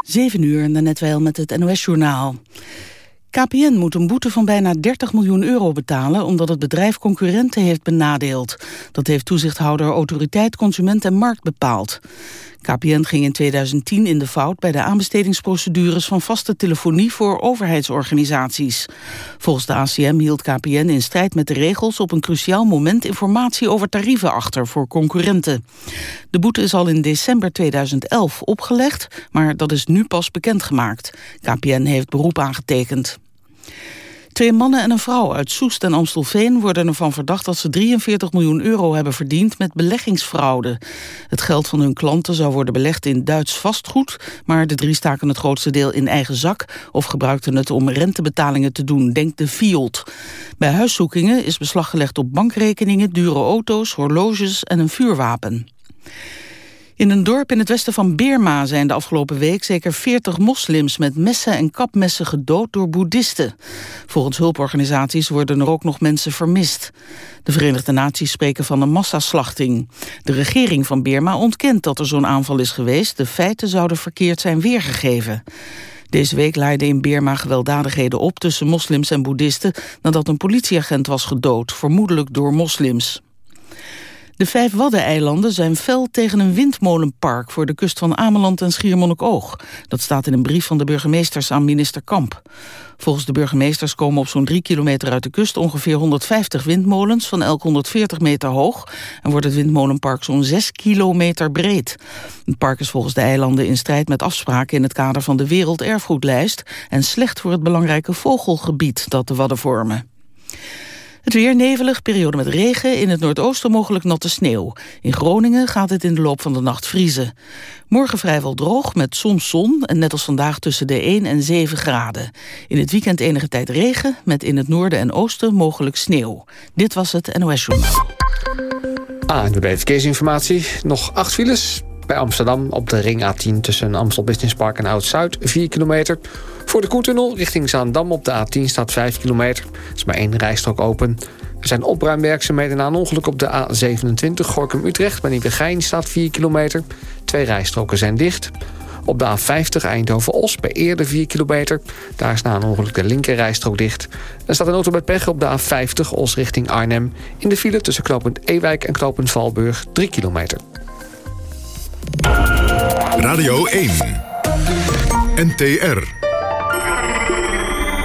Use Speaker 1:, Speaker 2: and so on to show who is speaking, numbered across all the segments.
Speaker 1: 7 uur, net wel met het NOS-journaal. KPN moet een boete van bijna 30 miljoen euro betalen... omdat het bedrijf concurrenten heeft benadeeld. Dat heeft toezichthouder Autoriteit Consument en Markt bepaald. KPN ging in 2010 in de fout bij de aanbestedingsprocedures van vaste telefonie voor overheidsorganisaties. Volgens de ACM hield KPN in strijd met de regels op een cruciaal moment informatie over tarieven achter voor concurrenten. De boete is al in december 2011 opgelegd, maar dat is nu pas bekendgemaakt. KPN heeft beroep aangetekend. Twee mannen en een vrouw uit Soest en Amstelveen worden ervan verdacht dat ze 43 miljoen euro hebben verdiend met beleggingsfraude. Het geld van hun klanten zou worden belegd in Duits vastgoed, maar de drie staken het grootste deel in eigen zak of gebruikten het om rentebetalingen te doen, denkt de FIOD. Bij huiszoekingen is beslag gelegd op bankrekeningen, dure auto's, horloges en een vuurwapen. In een dorp in het westen van Birma zijn de afgelopen week zeker 40 moslims met messen en kapmessen gedood door boeddhisten. Volgens hulporganisaties worden er ook nog mensen vermist. De Verenigde Naties spreken van een massaslachting. De regering van Birma ontkent dat er zo'n aanval is geweest. De feiten zouden verkeerd zijn weergegeven. Deze week leidden in Birma gewelddadigheden op tussen moslims en boeddhisten... nadat een politieagent was gedood, vermoedelijk door moslims. De vijf Waddeneilanden zijn fel tegen een windmolenpark... voor de kust van Ameland en Schiermonnikoog. Dat staat in een brief van de burgemeesters aan minister Kamp. Volgens de burgemeesters komen op zo'n drie kilometer uit de kust... ongeveer 150 windmolens van elk 140 meter hoog... en wordt het windmolenpark zo'n 6 kilometer breed. Het park is volgens de eilanden in strijd met afspraken... in het kader van de Werelderfgoedlijst... en slecht voor het belangrijke vogelgebied dat de Wadden vormen. Het weer nevelig, periode met regen. In het noordoosten mogelijk natte sneeuw. In Groningen gaat het in de loop van de nacht vriezen. Morgen vrijwel droog met soms zon en net als vandaag tussen de 1 en 7 graden. In het weekend enige tijd regen met in het noorden en oosten mogelijk sneeuw. Dit was het NOS Journal.
Speaker 2: Ah, de verkeersinformatie. Nog acht files bij Amsterdam op de ring A10 tussen Amstel Business Park en Oud-Zuid. 4 kilometer. Voor de Koentunnel richting Zaandam op de A10 staat 5 kilometer. Er is maar één rijstrook open. Er zijn opruimwerkzaamheden na een ongeluk op de A27 Gorkum-Utrecht. Bij Nieuwegein staat 4 kilometer. Twee rijstroken zijn dicht. Op de A50 Eindhoven-Os bij Eerde 4 kilometer. Daar is na een ongeluk de linkerrijstrook dicht. Er staat een auto met pech op de A50 Os richting Arnhem. In de file tussen knooppunt Ewijk en knooppunt Valburg 3 kilometer.
Speaker 3: Radio 1. NTR.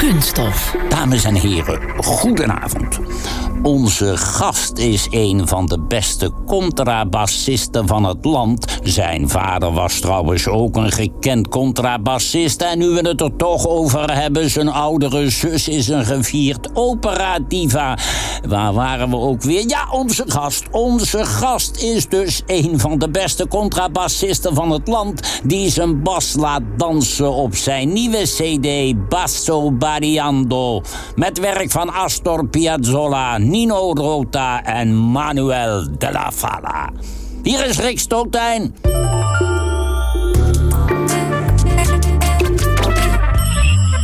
Speaker 4: Kunststof. Dames en heren, goedenavond. Onze gast is een van de beste contrabassisten van het land. Zijn vader was trouwens ook een gekend contrabassist. En nu we het er toch over hebben, zijn oudere zus is een gevierd opera-diva. Waar waren we ook weer? Ja, onze gast. Onze gast is dus een van de beste contrabassisten van het land... die zijn bas laat dansen op zijn nieuwe cd Basso Bariando. Met werk van Astor Piazzolla... Nino Rota en Manuel de la Fala. Hier is Rick Stoltijn.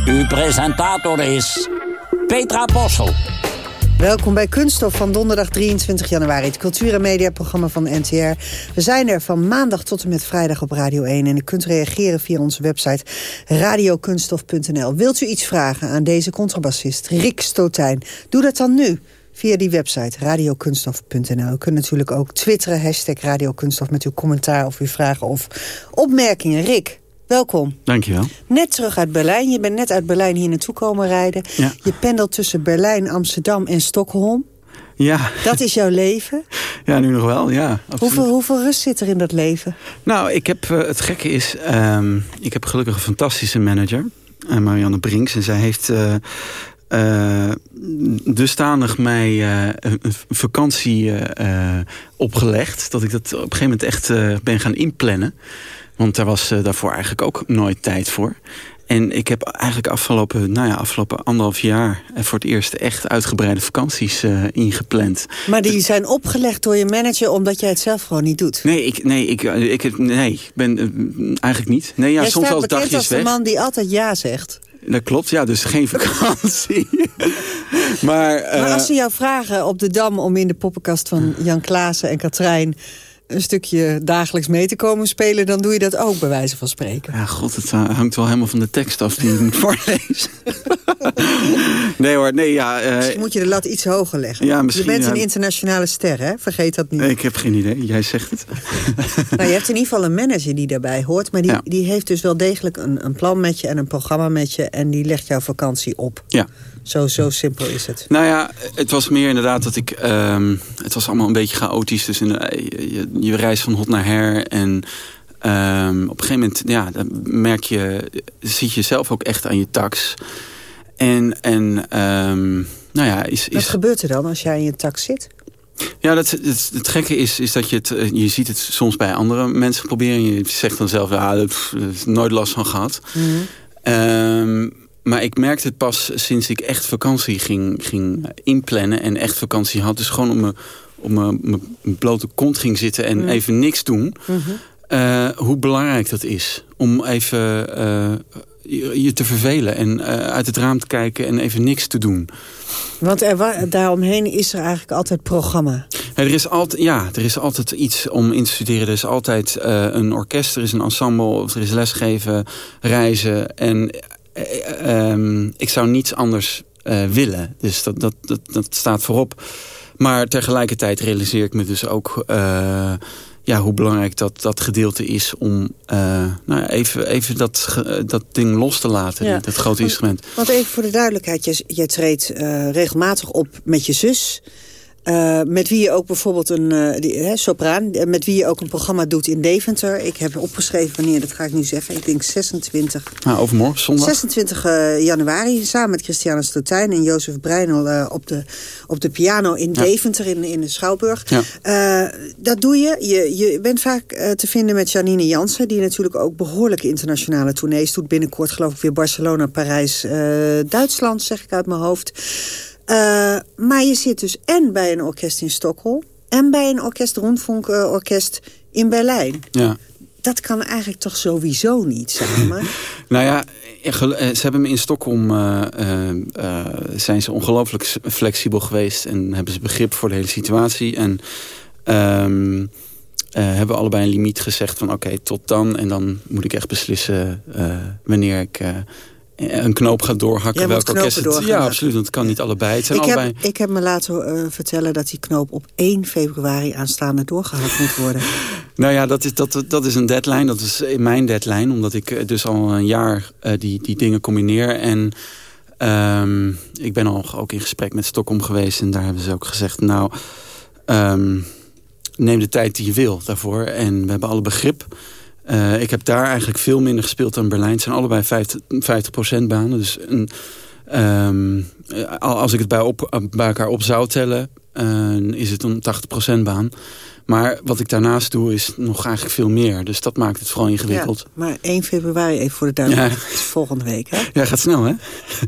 Speaker 4: Uw presentator is Petra Bossel.
Speaker 5: Welkom bij Kunststof van donderdag 23 januari. Het cultuur- en mediaprogramma van NTR. We zijn er van maandag tot en met vrijdag op Radio 1. En u kunt reageren via onze website radiokunststof.nl. Wilt u iets vragen aan deze contrabassist Rick Stotijn? Doe dat dan nu via die website radiokunststof.nl. U kunt natuurlijk ook twitteren, hashtag radiokunststof... met uw commentaar of uw vragen of opmerkingen. Rick, welkom.
Speaker 6: Dankjewel.
Speaker 5: Net terug uit Berlijn. Je bent net uit Berlijn hier naartoe komen rijden.
Speaker 6: Ja.
Speaker 5: Je pendelt tussen Berlijn, Amsterdam en Stockholm.
Speaker 6: Ja.
Speaker 5: Dat is jouw leven?
Speaker 6: Ja, nu nog wel, ja.
Speaker 5: Hoeveel, hoeveel rust zit er in dat leven?
Speaker 6: Nou, ik heb, uh, het gekke is, um, ik heb gelukkig een fantastische manager. Uh, Marianne Brinks. En zij heeft... Uh, dusdanig mij uh, een vakantie uh, opgelegd... dat ik dat op een gegeven moment echt ben gaan inplannen. Want daar was daarvoor eigenlijk ook nooit tijd voor. En ik heb eigenlijk afgelopen, nou ja, afgelopen anderhalf jaar... voor het eerst echt uitgebreide vakanties ingepland.
Speaker 5: Maar die zijn opgelegd door je manager omdat jij het zelf gewoon niet doet?
Speaker 6: Nee, ik, nee, ik, ik, nee, ben eigenlijk niet. Nee, ja,
Speaker 5: jij
Speaker 6: soms wel dagjes
Speaker 5: als de
Speaker 6: weg.
Speaker 5: man die altijd ja zegt.
Speaker 6: Dat klopt, ja, dus geen vakantie. maar,
Speaker 5: maar als ze jou vragen op de Dam om in de poppenkast van Jan Klaassen en Katrijn... een stukje dagelijks mee te komen spelen... dan doe je dat ook, bij wijze van spreken.
Speaker 6: Ja, god, het eh, hangt wel helemaal van de tekst af die je moet voorlezen. nee hoor, nee, ja... Uh,
Speaker 5: Misschien moet je de lat iets hoger leggen. Ja, misschien, je bent een internationale ster, hè? Vergeet dat niet.
Speaker 6: Nee, ik heb geen idee. Jij zegt het.
Speaker 5: nou, je hebt in ieder geval een manager die daarbij hoort. Maar die, die heeft dus wel degelijk een, een plan met je en een programma met je. En die legt jouw vakantie op.
Speaker 6: Ja.
Speaker 5: Zo, zo simpel is het.
Speaker 6: Nou ja, het was meer inderdaad dat ik... Um, het was allemaal een beetje chaotisch. Dus in je, je reist van hot naar her. En um, op een gegeven moment ja, dan merk je... ziet je zelf ook echt aan je tax. En, en um, nou ja... Is, is...
Speaker 5: Wat gebeurt er dan als jij in je tax zit?
Speaker 6: Ja, dat, het, het, gekke is, is dat je het, eh, je ziet het soms bij andere mensen proberen. Je zegt dan zelf, ja, dat is nooit last van gehad. Mm -hmm. Maar ik merkte het pas sinds ik echt vakantie ging, ging inplannen... en echt vakantie had. Dus gewoon op mijn, op mijn, blote kont ging zitten en even niks doen. Mhm. Eh, hoe belangrijk dat is. Om even uh, je te vervelen en uh, uit het raam te kijken en even niks te doen.
Speaker 5: Want er, daaromheen is er eigenlijk altijd programma.
Speaker 6: er, is altijd, ja, er is altijd iets om in te studeren. Er is altijd een orkest, er is een ensemble, er is lesgeven, reizen. En um, ik zou niets anders uh, willen. Dus dat, dat, dat, dat staat voorop. Maar tegelijkertijd realiseer ik me dus ook... Uh, ja, hoe belangrijk dat, dat gedeelte is om uh, nou, even, even dat, dat ding los te laten, ja. dat grote instrument.
Speaker 5: Want even voor de duidelijkheid, je, je treedt uh, regelmatig op met je zus. Uh, met wie je ook bijvoorbeeld een uh, die, sopraan, met wie je ook een programma doet in Deventer. Ik heb opgeschreven wanneer, dat ga ik nu zeggen. Ik denk 26.
Speaker 6: Nou, overmorgen, zondag.
Speaker 5: 26 uh, januari, samen met Christiane Stotijn en Jozef Breinel op, de, op de piano in ja. Deventer, in, in de Schouwburg. Ja. dat doe je. je. Je bent vaak te vinden met Janine Jansen, die natuurlijk ook behoorlijke internationale tournees doet. Binnenkort geloof ik weer Barcelona, Parijs, Duitsland, zeg ik uit mijn hoofd. Uh, maar je zit dus en bij een orkest in Stockholm... en bij een orkest, rondfunkorkest in Berlijn.
Speaker 6: Ja.
Speaker 5: Dat kan eigenlijk toch sowieso niet samen?
Speaker 6: nou ja, eh, ze hebben me in Stockholm... Uh, uh, zijn ze ongelooflijk flexibel geweest... en hebben ze begrip voor de hele situatie. En um, hebben allebei een limiet gezegd van... oké, tot dan. En dan moet ik echt beslissen wanneer ik een knoop gaat doorhakken. welke orkest het, Ja, absoluut. Want het kan niet allebei. Het zijn
Speaker 5: ik,
Speaker 6: allebei...
Speaker 5: heb, ik heb me laten uh, vertellen dat die knoop op 1 februari aanstaande doorgehakt moet worden.
Speaker 6: nou ja, dat is, dat, dat is een deadline. Dat is mijn deadline. Omdat ik eh, dus al een jaar uh, die, die dingen combineer. En um, ik ben al ook in gesprek met Stockholm geweest. En daar hebben ze ook gezegd... nou, um, neem de tijd die je wil daarvoor. En we hebben alle begrip... Uh, ik heb daar eigenlijk veel minder gespeeld dan Berlijn. Het zijn allebei 50%, 50 banen. Dus een, um, als ik het bij, op, bij elkaar op zou tellen, uh, is het een 80% baan. Maar wat ik daarnaast doe is nog eigenlijk veel meer. Dus dat maakt het vooral ingewikkeld. Ja,
Speaker 5: maar 1 februari, even voor de duidelijkheid, ja. is volgende week. Hè?
Speaker 6: Ja, gaat snel hè?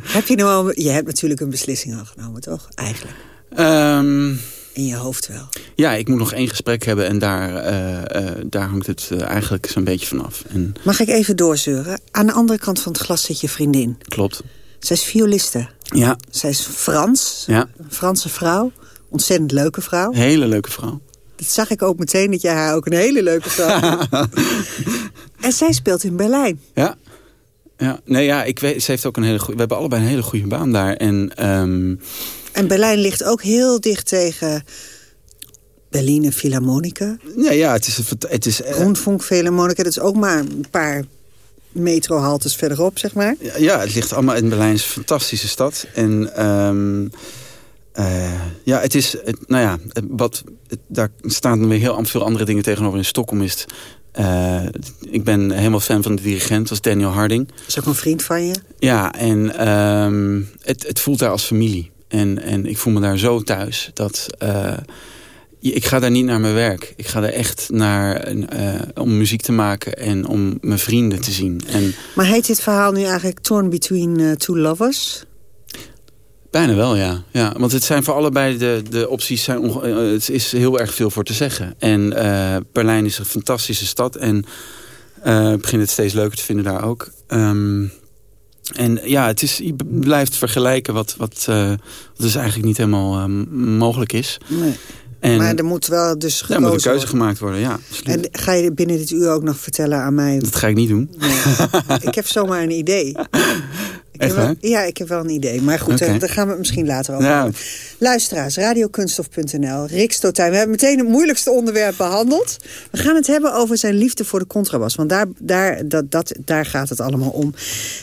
Speaker 5: Heb je, nou al, je hebt natuurlijk een beslissing al genomen, toch? Eigenlijk.
Speaker 6: Um,
Speaker 5: in je hoofd wel.
Speaker 6: Ja, ik moet nog één gesprek hebben en daar, uh, uh, daar hangt het uh, eigenlijk zo'n beetje vanaf. En...
Speaker 5: Mag ik even doorzeuren? Aan de andere kant van het glas zit je vriendin.
Speaker 6: Klopt.
Speaker 5: Zij is violiste.
Speaker 6: Ja.
Speaker 5: Zij is Frans.
Speaker 6: Ja.
Speaker 5: Een Franse vrouw. Ontzettend leuke vrouw.
Speaker 6: Hele leuke vrouw.
Speaker 5: Dat zag ik ook meteen, dat jij haar ook een hele leuke vrouw En zij speelt in Berlijn.
Speaker 6: Ja. Ja, nee, ja, ik weet, ze heeft ook een hele goede. We hebben allebei een hele goede baan daar. En um,
Speaker 5: en Berlijn ligt ook heel dicht tegen Berliner Philharmonica.
Speaker 6: Ja, ja het is... Het is
Speaker 5: uh... Rundfunk Philharmonica, dat is ook maar een paar metrohaltes verderop, zeg maar.
Speaker 6: Ja, ja, het ligt allemaal in Berlijn. is een fantastische stad. En um, uh, ja, het is... Het, nou ja, wat, het, daar staan weer heel veel andere dingen tegenover. In Stockholm is het... Uh, ik ben helemaal fan van de dirigent, dat is Daniel Harding.
Speaker 5: Is ook een vriend van je?
Speaker 6: Ja, en um, het, het voelt daar als familie. En, en ik voel me daar zo thuis dat... Uh, ik ga daar niet naar mijn werk. Ik ga daar echt naar uh, om muziek te maken en om mijn vrienden te zien. En,
Speaker 5: maar heet dit verhaal nu eigenlijk Torn Between uh, Two Lovers?
Speaker 6: Bijna wel, ja. ja. Want het zijn voor allebei de, de opties... Zijn het is heel erg veel voor te zeggen. En Berlijn is een fantastische stad. En ik begin het steeds leuker te vinden daar ook. Um, en ja, het is, je blijft vergelijken wat, wat, uh, wat dus eigenlijk niet helemaal uh, mogelijk is.
Speaker 5: Nee.
Speaker 6: En,
Speaker 5: maar er moet wel dus
Speaker 6: gekozen moet een keuze gemaakt worden, ja.
Speaker 5: En ga je binnen dit uur ook nog vertellen aan mij?
Speaker 6: Dat ga ik niet doen.
Speaker 5: Nee. ik heb zomaar een idee. Ik
Speaker 6: Echt,
Speaker 5: wel, ja, ik heb wel een idee. Maar goed, okay. daar gaan we het misschien later over ja. Luisteraars, radiokunstof.nl, Rick Stotijn. We hebben meteen het moeilijkste onderwerp behandeld. We gaan het hebben over zijn liefde voor de contrabas. Want daar, daar, dat, dat, daar gaat het allemaal om.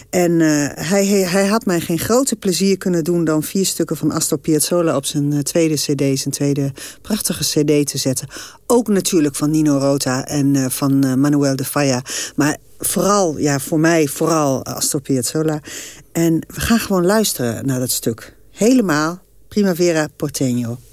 Speaker 5: En uh, hij, hij, had mij geen groter plezier kunnen doen... dan vier stukken van Astor Piazzolla op zijn uh, tweede cd... zijn tweede prachtige cd te zetten. Ook natuurlijk van Nino Rota en uh, van Manuel de Falla. Maar vooral, ja, voor mij vooral Astor Piazzolla. En we gaan gewoon luisteren naar dat stuk. Helemaal Primavera Porteño.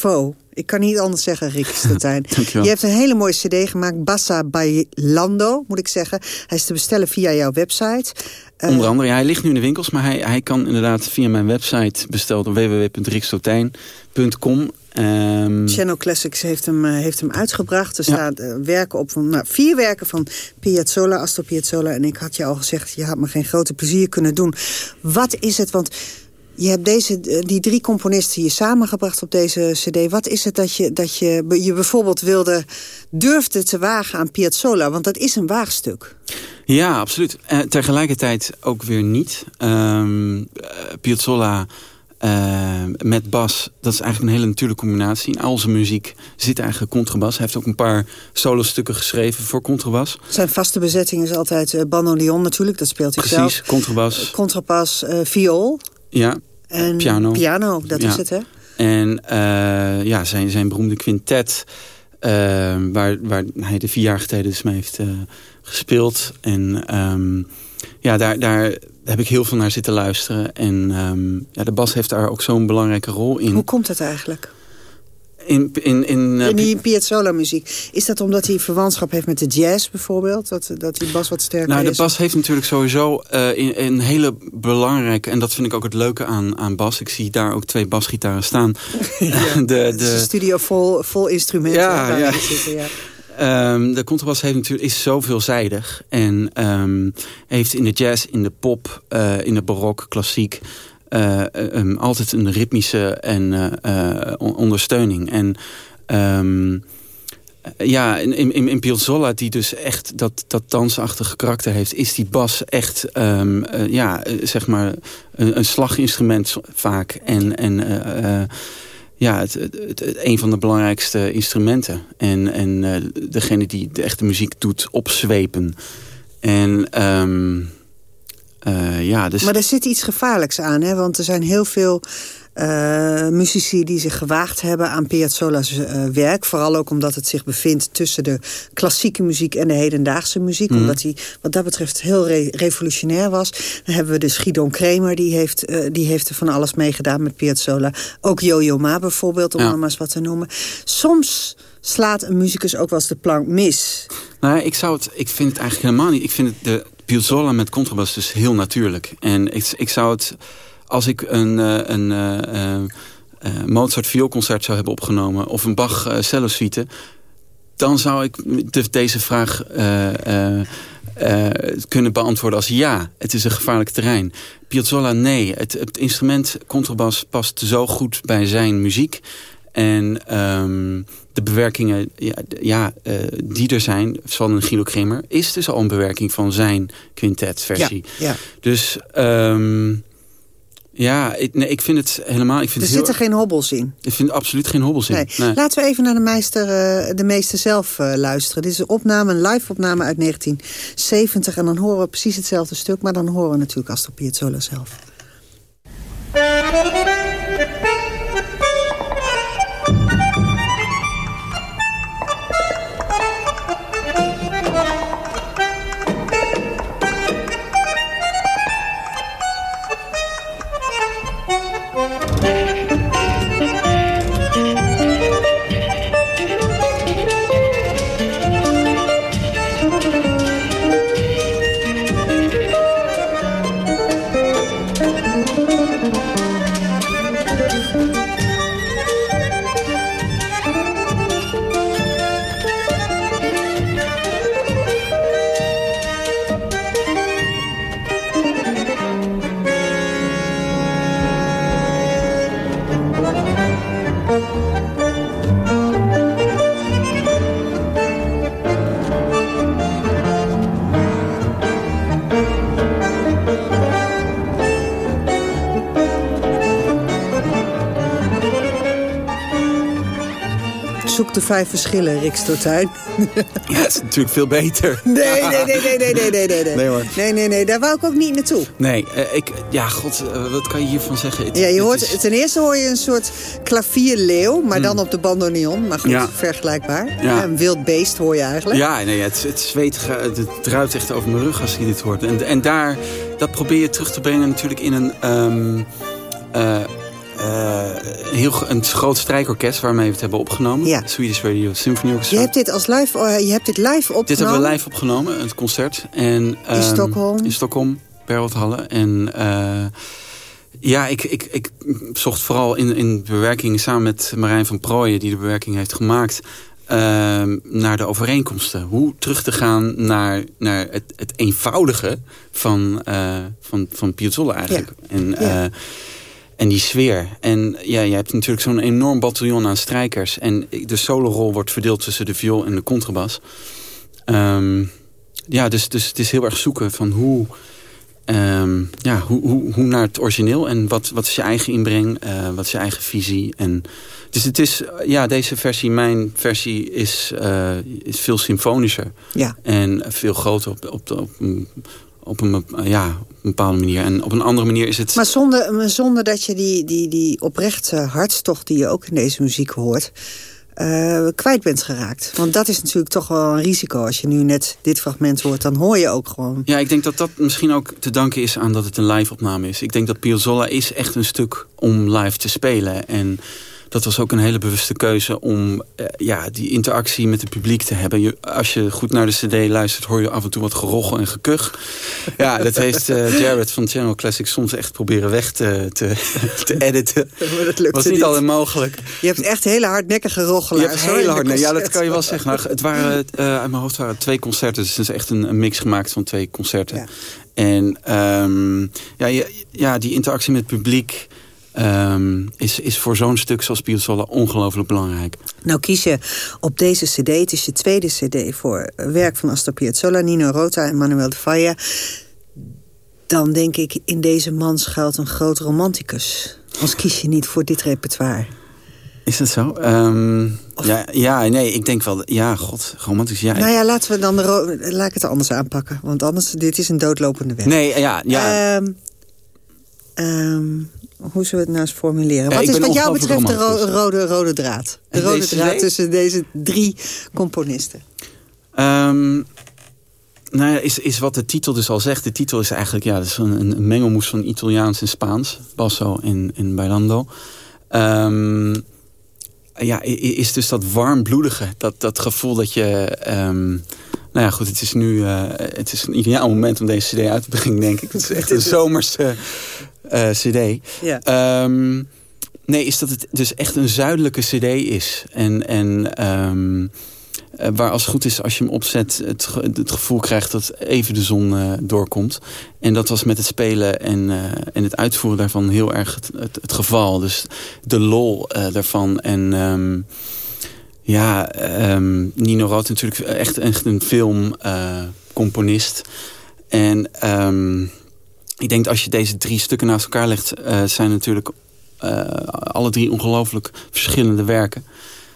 Speaker 5: Bravo. Ik kan niet anders zeggen, Rick.
Speaker 6: Dankjewel.
Speaker 5: Je hebt een hele mooie cd gemaakt. Bassa Bailando, moet ik zeggen. Hij is te bestellen via jouw website. Uh,
Speaker 6: Onder andere, ja, hij ligt nu in de winkels... maar hij, hij kan inderdaad via mijn website besteld op www.rikstotijn.com.
Speaker 5: Um, Channel Classics heeft hem, uh, heeft hem uitgebracht. Er staan uh, werken op van nou, vier werken van Piazzolla, Astor Piazzolla. En ik had je al gezegd, je had me geen grote plezier kunnen doen. Wat is het? Want je hebt deze, die drie componisten hier samengebracht op deze cd. Wat is het dat je, dat je, je bijvoorbeeld wilde, durfde te wagen aan Piazzolla? Want dat is een waagstuk.
Speaker 6: Ja, absoluut. Uh, tegelijkertijd ook weer niet. Um, Piazzolla uh, met bas, dat is eigenlijk een hele natuurlijke combinatie. In al zijn muziek zit eigenlijk contrabas. Hij heeft ook een paar solo-stukken geschreven voor contrabas.
Speaker 5: Zijn vaste bezetting is altijd uh, bandoneon natuurlijk, dat speelt hij
Speaker 6: Precies,
Speaker 5: zelf.
Speaker 6: Precies, contrabas.
Speaker 5: Uh, contrabas, viool.
Speaker 6: Ja,
Speaker 5: en
Speaker 6: piano.
Speaker 5: Piano, dat ja. is het hè?
Speaker 6: En ja, zijn, zijn beroemde quintet, waar, waar hij de vier jaar geleden dus mee heeft gespeeld. En um, ja, daar, daar heb ik heel veel naar zitten luisteren. En um, ja, de bas heeft daar ook zo'n belangrijke rol in.
Speaker 5: Hoe komt dat eigenlijk?
Speaker 6: In, in, in, uh,
Speaker 5: in die Piazzolla-muziek. Is dat omdat hij verwantschap heeft met de jazz bijvoorbeeld? Dat, dat die bas wat sterker
Speaker 6: nou,
Speaker 5: is?
Speaker 6: de bas heeft natuurlijk sowieso uh, in, een hele belangrijke... en dat vind ik ook het leuke aan, aan bas. Ik zie daar ook twee basgitaren staan.
Speaker 5: ja, de, de, het is een studio vol, vol instrumenten.
Speaker 6: Ja, ja.
Speaker 5: Zitten, ja.
Speaker 6: Um, de contrabas heeft natuurlijk, is zo veelzijdig. En um, heeft in de jazz, in de pop, uh, in de barok, klassiek... Uh, um, altijd een ritmische en, uh, ondersteuning. En um, ja, in, in, in Piazzolla, die dus echt dat, dat dansachtige karakter heeft... is die bas echt, um, ja, zeg maar, een, een slaginstrument vaak. En... en ja, het, het, een van de belangrijkste instrumenten. En, en degene die de echte muziek doet opzwepen. En um, uh, ja, dus...
Speaker 5: Maar er zit iets gevaarlijks aan, hè? Want er zijn heel veel uh, muzici die zich gewaagd hebben aan Piazzolla's uh, werk. Vooral ook omdat het zich bevindt tussen de klassieke muziek en de hedendaagse muziek. Mm. Omdat hij wat dat betreft heel re revolutionair was. Dan hebben we dus Guido Kremer, die heeft, uh, die heeft er van alles meegedaan met Piazzolla. Ook Yo-Yo Ma bijvoorbeeld, om ja. maar eens wat te noemen. Soms slaat een muzikus ook wel eens de plank mis.
Speaker 6: Nou, ik, zou het, ik vind het eigenlijk helemaal niet. Ik vind het de Piazzolla met contrabas dus heel natuurlijk. En ik, ik zou het als ik een, een uh, Mozart vioolconcert zou hebben opgenomen... of een Bach uh, cellosuite... dan zou ik de, deze vraag kunnen beantwoorden als ja. Het is een gevaarlijk terrein. Piazzolla, nee. Het, het instrument contrabas past zo goed bij zijn muziek... En um, de bewerkingen ja, ja uh, die er zijn van een Guido Kremer... is dus al een bewerking van zijn quintetversie.
Speaker 5: Ja, ja.
Speaker 6: Dus... Um, ja, ik, nee, ik vind het helemaal... Ik vind
Speaker 5: er
Speaker 6: heel,
Speaker 5: zitten geen hobbels in.
Speaker 6: Ik vind absoluut geen hobbels in.
Speaker 5: Nee. Laten we even naar de meester, uh, de meester zelf uh, luisteren. Dit is een opname, een live opname uit 1970. En dan horen we precies hetzelfde stuk. Maar dan horen we natuurlijk Astor Piazzolla zelf. De vijf verschillen, Rick Stortuin.
Speaker 6: Ja, het is natuurlijk veel beter.
Speaker 5: Nee, nee, nee, nee, nee, nee, nee, nee.
Speaker 6: Nee, hoor.
Speaker 5: Nee, nee, nee, daar wou ik ook niet naartoe.
Speaker 6: Nee, uh, ik, ja, god, uh, wat kan je hiervan zeggen? Het,
Speaker 5: ja, je hoort,
Speaker 6: is...
Speaker 5: ten eerste hoor je een soort klavierleeuw, maar mm. dan op de bandoneon. Maar goed, ja. vergelijkbaar.
Speaker 6: Ja.
Speaker 5: Een wild beest hoor je eigenlijk.
Speaker 6: Ja, nee, het, het zweet, het druipt echt over mijn rug als je dit hoort. En, en daar, dat probeer je terug te brengen natuurlijk in een... Um, uh, heel, een groot strijkorkest waarmee we het hebben opgenomen.
Speaker 5: Ja.
Speaker 6: Swedish Radio Symphony Orchestra.
Speaker 5: Je hebt dit als live, uh, je hebt dit live opgenomen?
Speaker 6: Dit hebben we live opgenomen, het concert. En,
Speaker 5: in um, Stockholm?
Speaker 6: In Stockholm, Berwaldhalle. En uh, ja, ik, ik, ik zocht vooral in, in bewerking samen met Marijn van Prooijen... die de bewerking heeft gemaakt... Uh, naar de overeenkomsten. Hoe terug te gaan naar, naar het, het eenvoudige van, uh, van, van Piazzolla eigenlijk.
Speaker 5: Ja.
Speaker 6: En,
Speaker 5: ja.
Speaker 6: En die sfeer. En ja, je hebt natuurlijk zo'n enorm bataljon aan strijkers. En de solorol wordt verdeeld tussen de viool en de contrabas. Um, ja, dus, dus het is heel erg zoeken van hoe... Um, ja, hoe, hoe, hoe naar het origineel en wat, wat is je eigen inbreng, uh, wat is je eigen visie. En, dus het is, ja, deze versie, mijn versie, is, uh, is veel symfonischer.
Speaker 5: Ja.
Speaker 6: En veel groter op, op, op, op, een, ja, op een bepaalde manier. En op een andere manier is het...
Speaker 5: Maar zonder, maar zonder dat je die, die, die oprechte hartstocht die je ook in deze muziek hoort... Uh, kwijt bent geraakt. Want dat is natuurlijk toch wel een risico. Als je nu net dit fragment hoort, dan hoor je ook gewoon...
Speaker 6: Ja, ik denk dat dat misschien ook te danken is aan dat het een live-opname is. Ik denk dat Piazzolla is echt een stuk om live te spelen. En dat was ook een hele bewuste keuze om uh, ja, die interactie met het publiek te hebben. Je, als je goed naar de cd luistert, hoor je af en toe wat gerochel en gekuch. Ja, dat heeft uh, Jared van Channel Classic soms echt proberen weg te, te, te editen.
Speaker 5: Maar dat lukt
Speaker 6: was niet,
Speaker 5: niet
Speaker 6: altijd mogelijk.
Speaker 5: Je hebt echt hele hardnekkige rochelaars.
Speaker 6: Je hebt hele ja, dat kan je wel zeggen. Het waren, uh, uit mijn hoofd waren twee concerten. Dus het is echt een, een mix gemaakt van twee concerten.
Speaker 5: Ja.
Speaker 6: En um, ja, ja, die interactie met het publiek... Um, is, is voor zo'n stuk zoals Piazzolla ongelooflijk belangrijk.
Speaker 5: Nou kies je op deze cd, het is je tweede cd... voor werk van Astor Piazzolla, Nino Rota en Manuel de Falla... dan denk ik, in deze man schuilt een groot romanticus. Als kies je niet voor dit repertoire.
Speaker 6: Is dat zo? Um, ja, ja, nee, ik denk wel... Ja, god, romantisch, ja.
Speaker 5: Nou ja, laten we dan de laat ik het anders aanpakken. Want anders, dit is een doodlopende weg.
Speaker 6: Nee, ja, ja.
Speaker 5: Um, um, hoe zullen we het nou eens formuleren? Wat is wat jou betreft de ro rode, rode draad? De rode draad tussen deze drie componisten.
Speaker 6: Um, nou ja, is, is wat de titel dus al zegt. De titel is eigenlijk ja, is een, een mengelmoes van Italiaans en Spaans. Basso en, en bailando. Um, ja, is dus dat warmbloedige. Dat, dat gevoel dat je... Um, nou ja, goed, het is nu uh, het is een ideaal moment om deze cd uit te brengen, denk ik. Het is echt een zomerse uh, cd.
Speaker 5: Ja.
Speaker 6: Um, nee, is dat het dus echt een zuidelijke cd is. En, en um, uh, waar als het goed is, als je hem opzet... het, het gevoel krijgt dat even de zon uh, doorkomt. En dat was met het spelen en, en het uitvoeren daarvan heel erg het, het, het geval. Dus de lol daarvan en... Um, ja, Nino Roth natuurlijk echt, echt een filmcomponist. En ik denk dat als je deze drie stukken naast elkaar legt... Uh, zijn natuurlijk uh, alle drie ongelooflijk verschillende werken.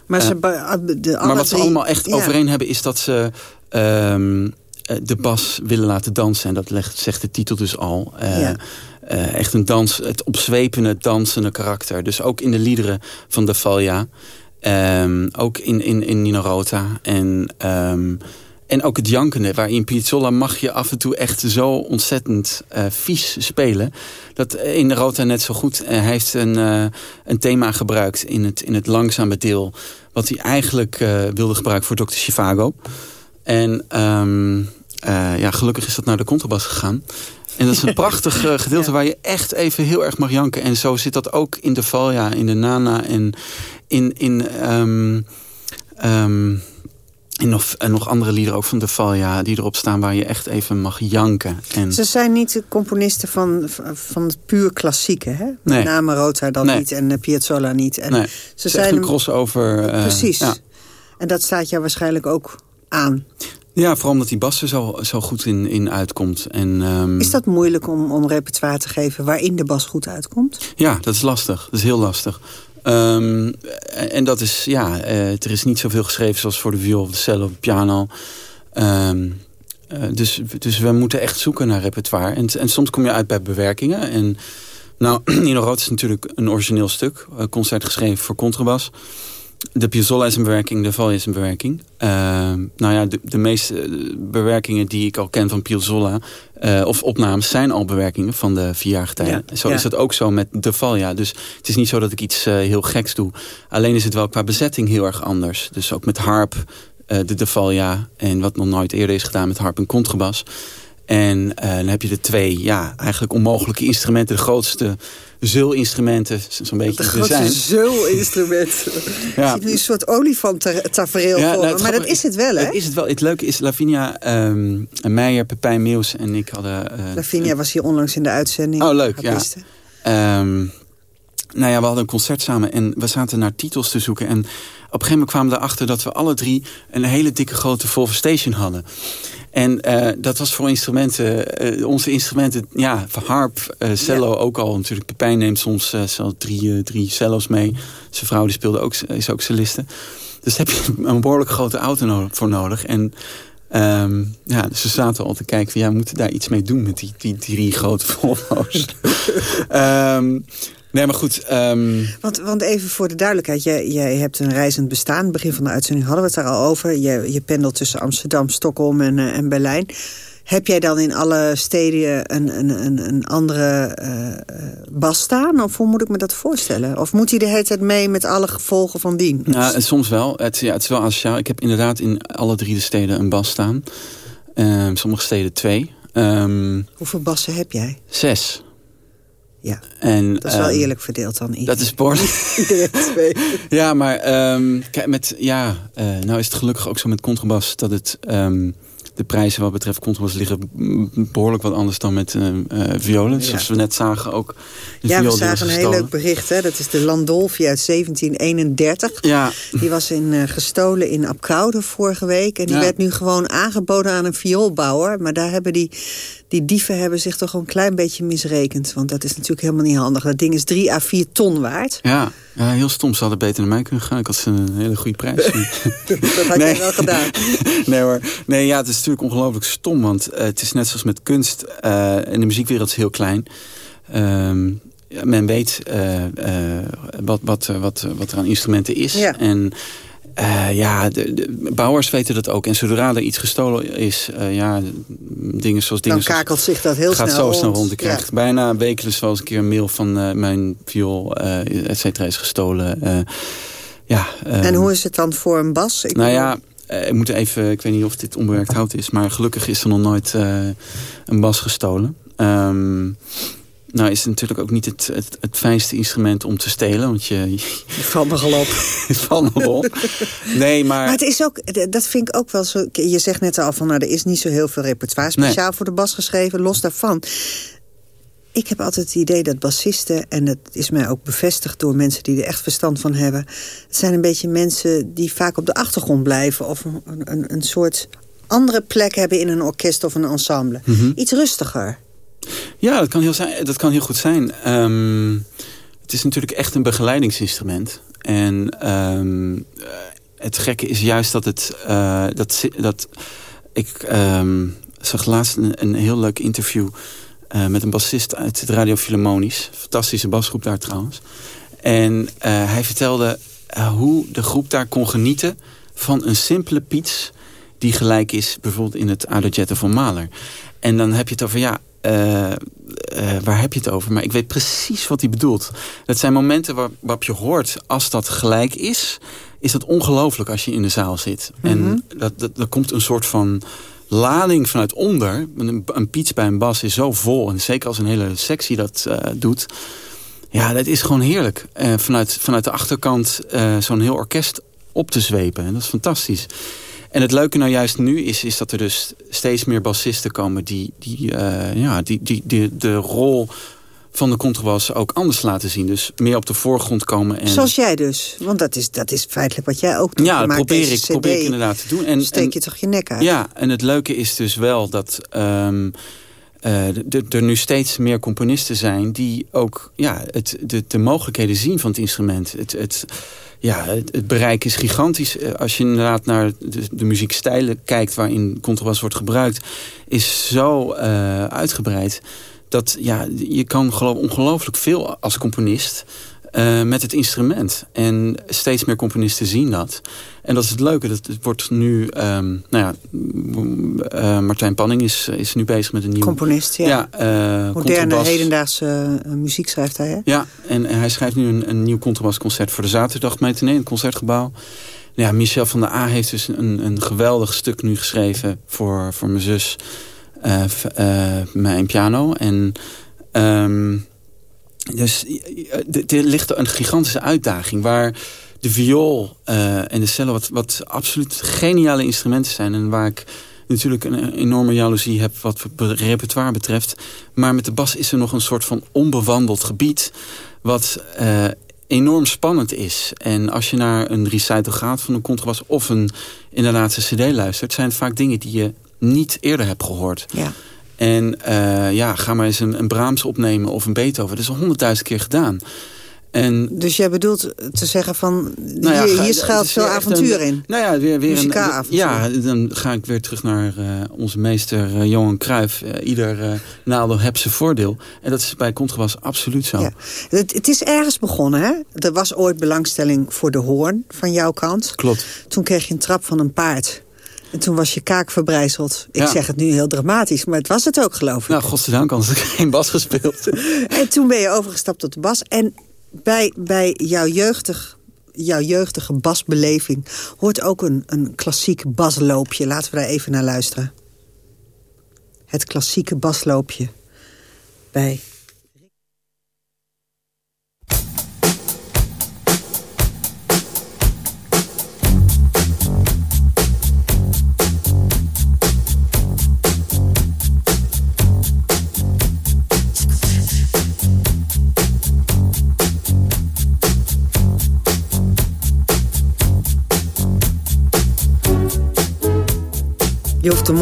Speaker 5: Maar, ze, de,
Speaker 6: de, maar wat ze
Speaker 5: drie,
Speaker 6: allemaal echt
Speaker 5: ja.
Speaker 6: overeen hebben... is dat ze um, de bas willen laten dansen. En dat legt, zegt de titel dus al.
Speaker 5: Ja.
Speaker 6: Uh, echt een dans, het opzwepende, dansende karakter. Dus ook in de liederen van de Falja. Um, ook in, in, in Nino Rota. En, um, en ook het jankende. Waarin Piazzolla mag je af en toe echt zo ontzettend uh, vies spelen. Dat in de Rota net zo goed. Uh, hij heeft een, uh, een thema gebruikt in het, in het langzame deel. Wat hij eigenlijk wilde gebruiken voor Dr. Chivago. En um, ja, gelukkig is dat naar de contrabas gegaan. En dat is een prachtig gedeelte ja. waar je echt even heel erg mag janken. En zo zit dat ook in de Valja, in de Nana en in, in, um, um, in nog, en nog andere liederen ook van de Valja... die erop staan waar je echt even mag janken. En...
Speaker 5: Ze zijn niet de componisten van, van het puur klassieke, hè? Met
Speaker 6: nee.
Speaker 5: name Rota dan
Speaker 6: nee.
Speaker 5: niet en uh, Piazzolla niet. En
Speaker 6: nee.
Speaker 5: ze
Speaker 6: zijn een crossover. Uh,
Speaker 5: Precies.
Speaker 6: Ja.
Speaker 5: En dat staat jou waarschijnlijk ook aan.
Speaker 6: Ja, vooral omdat die bas er zo, zo goed in, in uitkomt. En, um...
Speaker 5: Is dat moeilijk om, om repertoire te geven waarin de bas goed uitkomt?
Speaker 6: Ja, dat is lastig. Dat is heel lastig. Um, en dat is, ja, uh, er is niet zoveel geschreven zoals voor de viool of de cello of de piano. Um, uh, dus, dus we moeten echt zoeken naar repertoire. En, en soms kom je uit bij bewerkingen. En nou, Nino Roth is natuurlijk een origineel stuk. Een concert geschreven voor contrabas. De Piazzolla is een bewerking, de Val is een bewerking. Uh, nou ja, de, de meeste bewerkingen die ik al ken van Piazzolla... Uh, of opnames zijn al bewerkingen van de vierjarige tijd. zo is het ook zo met de Valja. Dus het is niet zo dat ik iets uh, heel geks doe. Alleen is het wel qua bezetting heel erg anders. Dus ook met harp, de De Valja... en wat nog nooit eerder is gedaan met harp en contrabas... En dan heb je de twee ja, eigenlijk onmogelijke instrumenten. De grootste zuilinstrumenten zo'n beetje
Speaker 5: de grootste
Speaker 6: zijn.
Speaker 5: zuilinstrumenten. ja. ziet nu een soort olifant-tafereel ja, nou, Maar dat is het wel, hè?
Speaker 6: Het is het wel. Het leuke is, Lavinia um, Meijer, Pepijn Meeuws en ik hadden... Uh,
Speaker 5: Lavinia was hier onlangs in de uitzending.
Speaker 6: Oh, leuk, ja. Um, nou ja, we hadden een concert samen en we zaten naar titels te zoeken. En op een gegeven moment kwamen we erachter dat we alle drie... een hele dikke grote Volvo Station hadden. En uh, dat was voor instrumenten, uh, onze instrumenten, ja, harp, uh, cello ja. ook al. Natuurlijk, Pepijn neemt soms zelfs drie, drie cello's mee. Zijn vrouw die speelde ook, is ook celliste. Dus daar heb je een behoorlijk grote auto no voor nodig. En um, ja, dus ze zaten al te kijken van, ja, we moeten daar iets mee doen met die, die, drie grote Volvo's. um, Nee, maar goed. Um...
Speaker 5: Want, want even voor de duidelijkheid. Jij, jij hebt een reizend bestaan. Begin van de uitzending hadden we het daar al over. Je, je pendelt tussen Amsterdam, Stockholm en, uh, en Berlijn. Heb jij dan in alle steden een, een, een, een andere uh, bas staan? Of hoe moet ik me dat voorstellen? Of moet hij de hele tijd mee met alle gevolgen van dien?
Speaker 6: Nou, soms wel. Het, ja, het is wel asociaal. Ik heb inderdaad in alle drie de steden een bas staan. Uh, sommige steden twee. Um,
Speaker 5: Hoeveel bassen heb jij?
Speaker 6: Zes.
Speaker 5: Ja, en, dat is wel um, eerlijk verdeeld dan.
Speaker 6: Dat is behoorlijk. ja, maar um, kijk, met, ja, uh, nou is het gelukkig ook zo met contrabas dat het... Um, de prijzen wat betreft contrabas liggen behoorlijk wat anders dan met uh, uh, violen. Ja. Zoals we net zagen ook.
Speaker 5: ja, we zagen een heel leuk bericht. Hè? Dat is de Landolfi uit 1731.
Speaker 6: Ja.
Speaker 5: Die was in, uh, gestolen in Apkoude vorige week. En die ja. werd nu gewoon aangeboden aan een vioolbouwer. Maar daar hebben die die dieven hebben zich toch een klein beetje misrekend. Want dat is natuurlijk helemaal niet handig. Dat ding is 3 à 4 ton waard.
Speaker 6: Ja, ja heel stom. Ze hadden beter naar mij kunnen gaan. Ik had ze een hele goede prijs.
Speaker 5: dat had nee. jij wel gedaan.
Speaker 6: nee hoor. Nee, ja, het is natuurlijk ongelooflijk stom. Want uh, het is net zoals met kunst. Uh, en de muziekwereld is heel klein. Um, ja, men weet uh, wat, wat, wat, wat er aan instrumenten is.
Speaker 5: Ja.
Speaker 6: En uh, ja, de, de, bouwers weten dat ook. En zodra er iets gestolen is, uh, ja, dingen zoals dingen...
Speaker 5: Dan kakelt zich dat heel
Speaker 6: gaat
Speaker 5: snel
Speaker 6: zo
Speaker 5: rond.
Speaker 6: snel rond. Ik krijg
Speaker 5: ja.
Speaker 6: bijna wekelijks wel eens een keer een mail van uh, mijn viool, et cetera, is gestolen. ja,
Speaker 5: en hoe is het dan voor een bas?
Speaker 6: Ik nou ja, ik moet even, ik weet niet of dit onbewerkt hout is, maar gelukkig is er nog nooit een bas gestolen. Um, nou is het natuurlijk ook niet het, het, het fijnste instrument om te stelen. Want je... je
Speaker 5: valt nogal op.
Speaker 6: het valt nogal op. Nee, maar...
Speaker 5: Maar het is ook, dat vind ik ook wel zo... Je zegt net al van, nou, er is niet zo heel veel repertoire speciaal nee. voor de bas geschreven. Los daarvan. Ik heb altijd het idee dat bassisten, en dat is mij ook bevestigd door mensen die er echt verstand van hebben. Het zijn een beetje mensen die vaak op de achtergrond blijven. Of een, een, een soort andere plek hebben in een orkest of een ensemble.
Speaker 6: Mhm.
Speaker 5: Mm -hmm. Iets rustiger.
Speaker 6: Ja, dat kan heel, dat kan heel goed zijn. Um, het is natuurlijk echt een begeleidingsinstrument. En um, het gekke is juist dat het... Uh, dat, dat, ik um, zag laatst een, heel leuk interview... Uh, met een bassist uit het Radio Philharmonisch. Fantastische basgroep daar trouwens. En hij vertelde hoe de groep daar kon genieten... van een simpele piets die gelijk is bijvoorbeeld in het Adagietto van Mahler. En dan heb je het over... ja uh, uh, waar heb je het over? Maar ik weet precies wat hij bedoelt. Dat zijn momenten waar, waarop je hoort, als dat gelijk is... is dat ongelooflijk als je in de zaal zit. Mm -hmm. En dat, dat, er komt een soort van lading vanuit onder. Een, een piets bij een bas is zo vol. En zeker als een hele sectie dat uh, doet. Ja, dat is gewoon heerlijk. vanuit, vanuit de achterkant zo'n heel orkest op te zwepen. En dat is fantastisch. En het leuke nou juist nu is, is dat er dus steeds meer bassisten komen... die, die, uh, ja, die, die, die de rol van de contrabas ook anders laten zien. Dus meer op de voorgrond komen. En...
Speaker 5: Zoals jij dus. Want dat is, dat is feitelijk wat jij ook doet.
Speaker 6: Ja, dat probeer ik, probeer ik inderdaad te doen. En,
Speaker 5: steek je
Speaker 6: en,
Speaker 5: toch je nek uit.
Speaker 6: Ja, en het leuke is dus wel dat... Um, uh, er nu steeds meer componisten zijn die ook ja, het, de, de mogelijkheden zien van het instrument. Het, het, ja, het, het, bereik is gigantisch. Als je inderdaad naar de, de muziekstijlen kijkt waarin contrabas wordt gebruikt, is zo uh, uitgebreid dat ja, je kan ongelooflijk veel als componist uh, met het instrument. En steeds meer componisten zien dat. En dat is het leuke. Dat het wordt nu... Um, nou ja, uh, Martijn Panning is, is nu bezig met een nieuwe...
Speaker 5: Componist, ja.
Speaker 6: ja
Speaker 5: uh, Moderne, hedendaagse muziek schrijft hij, hè?
Speaker 6: Ja, en, en hij schrijft nu een, een nieuw contrabasconcert voor de zaterdag in het Concertgebouw. Ja, Michel van der A heeft dus een, een geweldig stuk nu geschreven voor, voor mijn zus. mijn piano. En... Um, dus er ligt een gigantische uitdaging waar de viool uh, en de cello... Wat, wat absoluut geniale instrumenten zijn... en waar ik natuurlijk een enorme jaloezie heb wat repertoire betreft. Maar met de bas is er nog een soort van onbewandeld gebied... wat uh, enorm spannend is. En als je naar een recital gaat van een contrabas... of een inderdaad een cd luistert... zijn het vaak dingen die je niet eerder hebt gehoord.
Speaker 5: Ja.
Speaker 6: En uh, ja, ga maar eens een, een Brahms opnemen of een Beethoven. Dat is al honderdduizend keer gedaan. En,
Speaker 5: dus jij bedoelt te zeggen van, nou ja, hier, hier schuilt veel avontuur in?
Speaker 6: Nou ja, weer, weer
Speaker 5: een,
Speaker 6: Ja, dan ga ik weer terug naar uh, onze meester uh, Johan Cruijff. Uh, ieder nadeel heb zijn voordeel. En dat is bij contrabas absoluut zo. Ja.
Speaker 5: Het, het, is ergens begonnen, hè? Er was ooit belangstelling voor de hoorn van jouw kant.
Speaker 6: Klopt.
Speaker 5: Toen kreeg je een trap van een paard. En toen was je kaak verbrijzeld. Ik zeg het nu heel dramatisch, maar het was het ook, geloof ik.
Speaker 6: Nou, godzijdank, anders had ik geen bas gespeeld.
Speaker 5: en toen ben je overgestapt tot de bas. En bij, bij jouw, jeugdig, jouw jeugdige basbeleving... hoort ook een, een klassiek basloopje. Laten we daar even naar luisteren. Het klassieke basloopje bij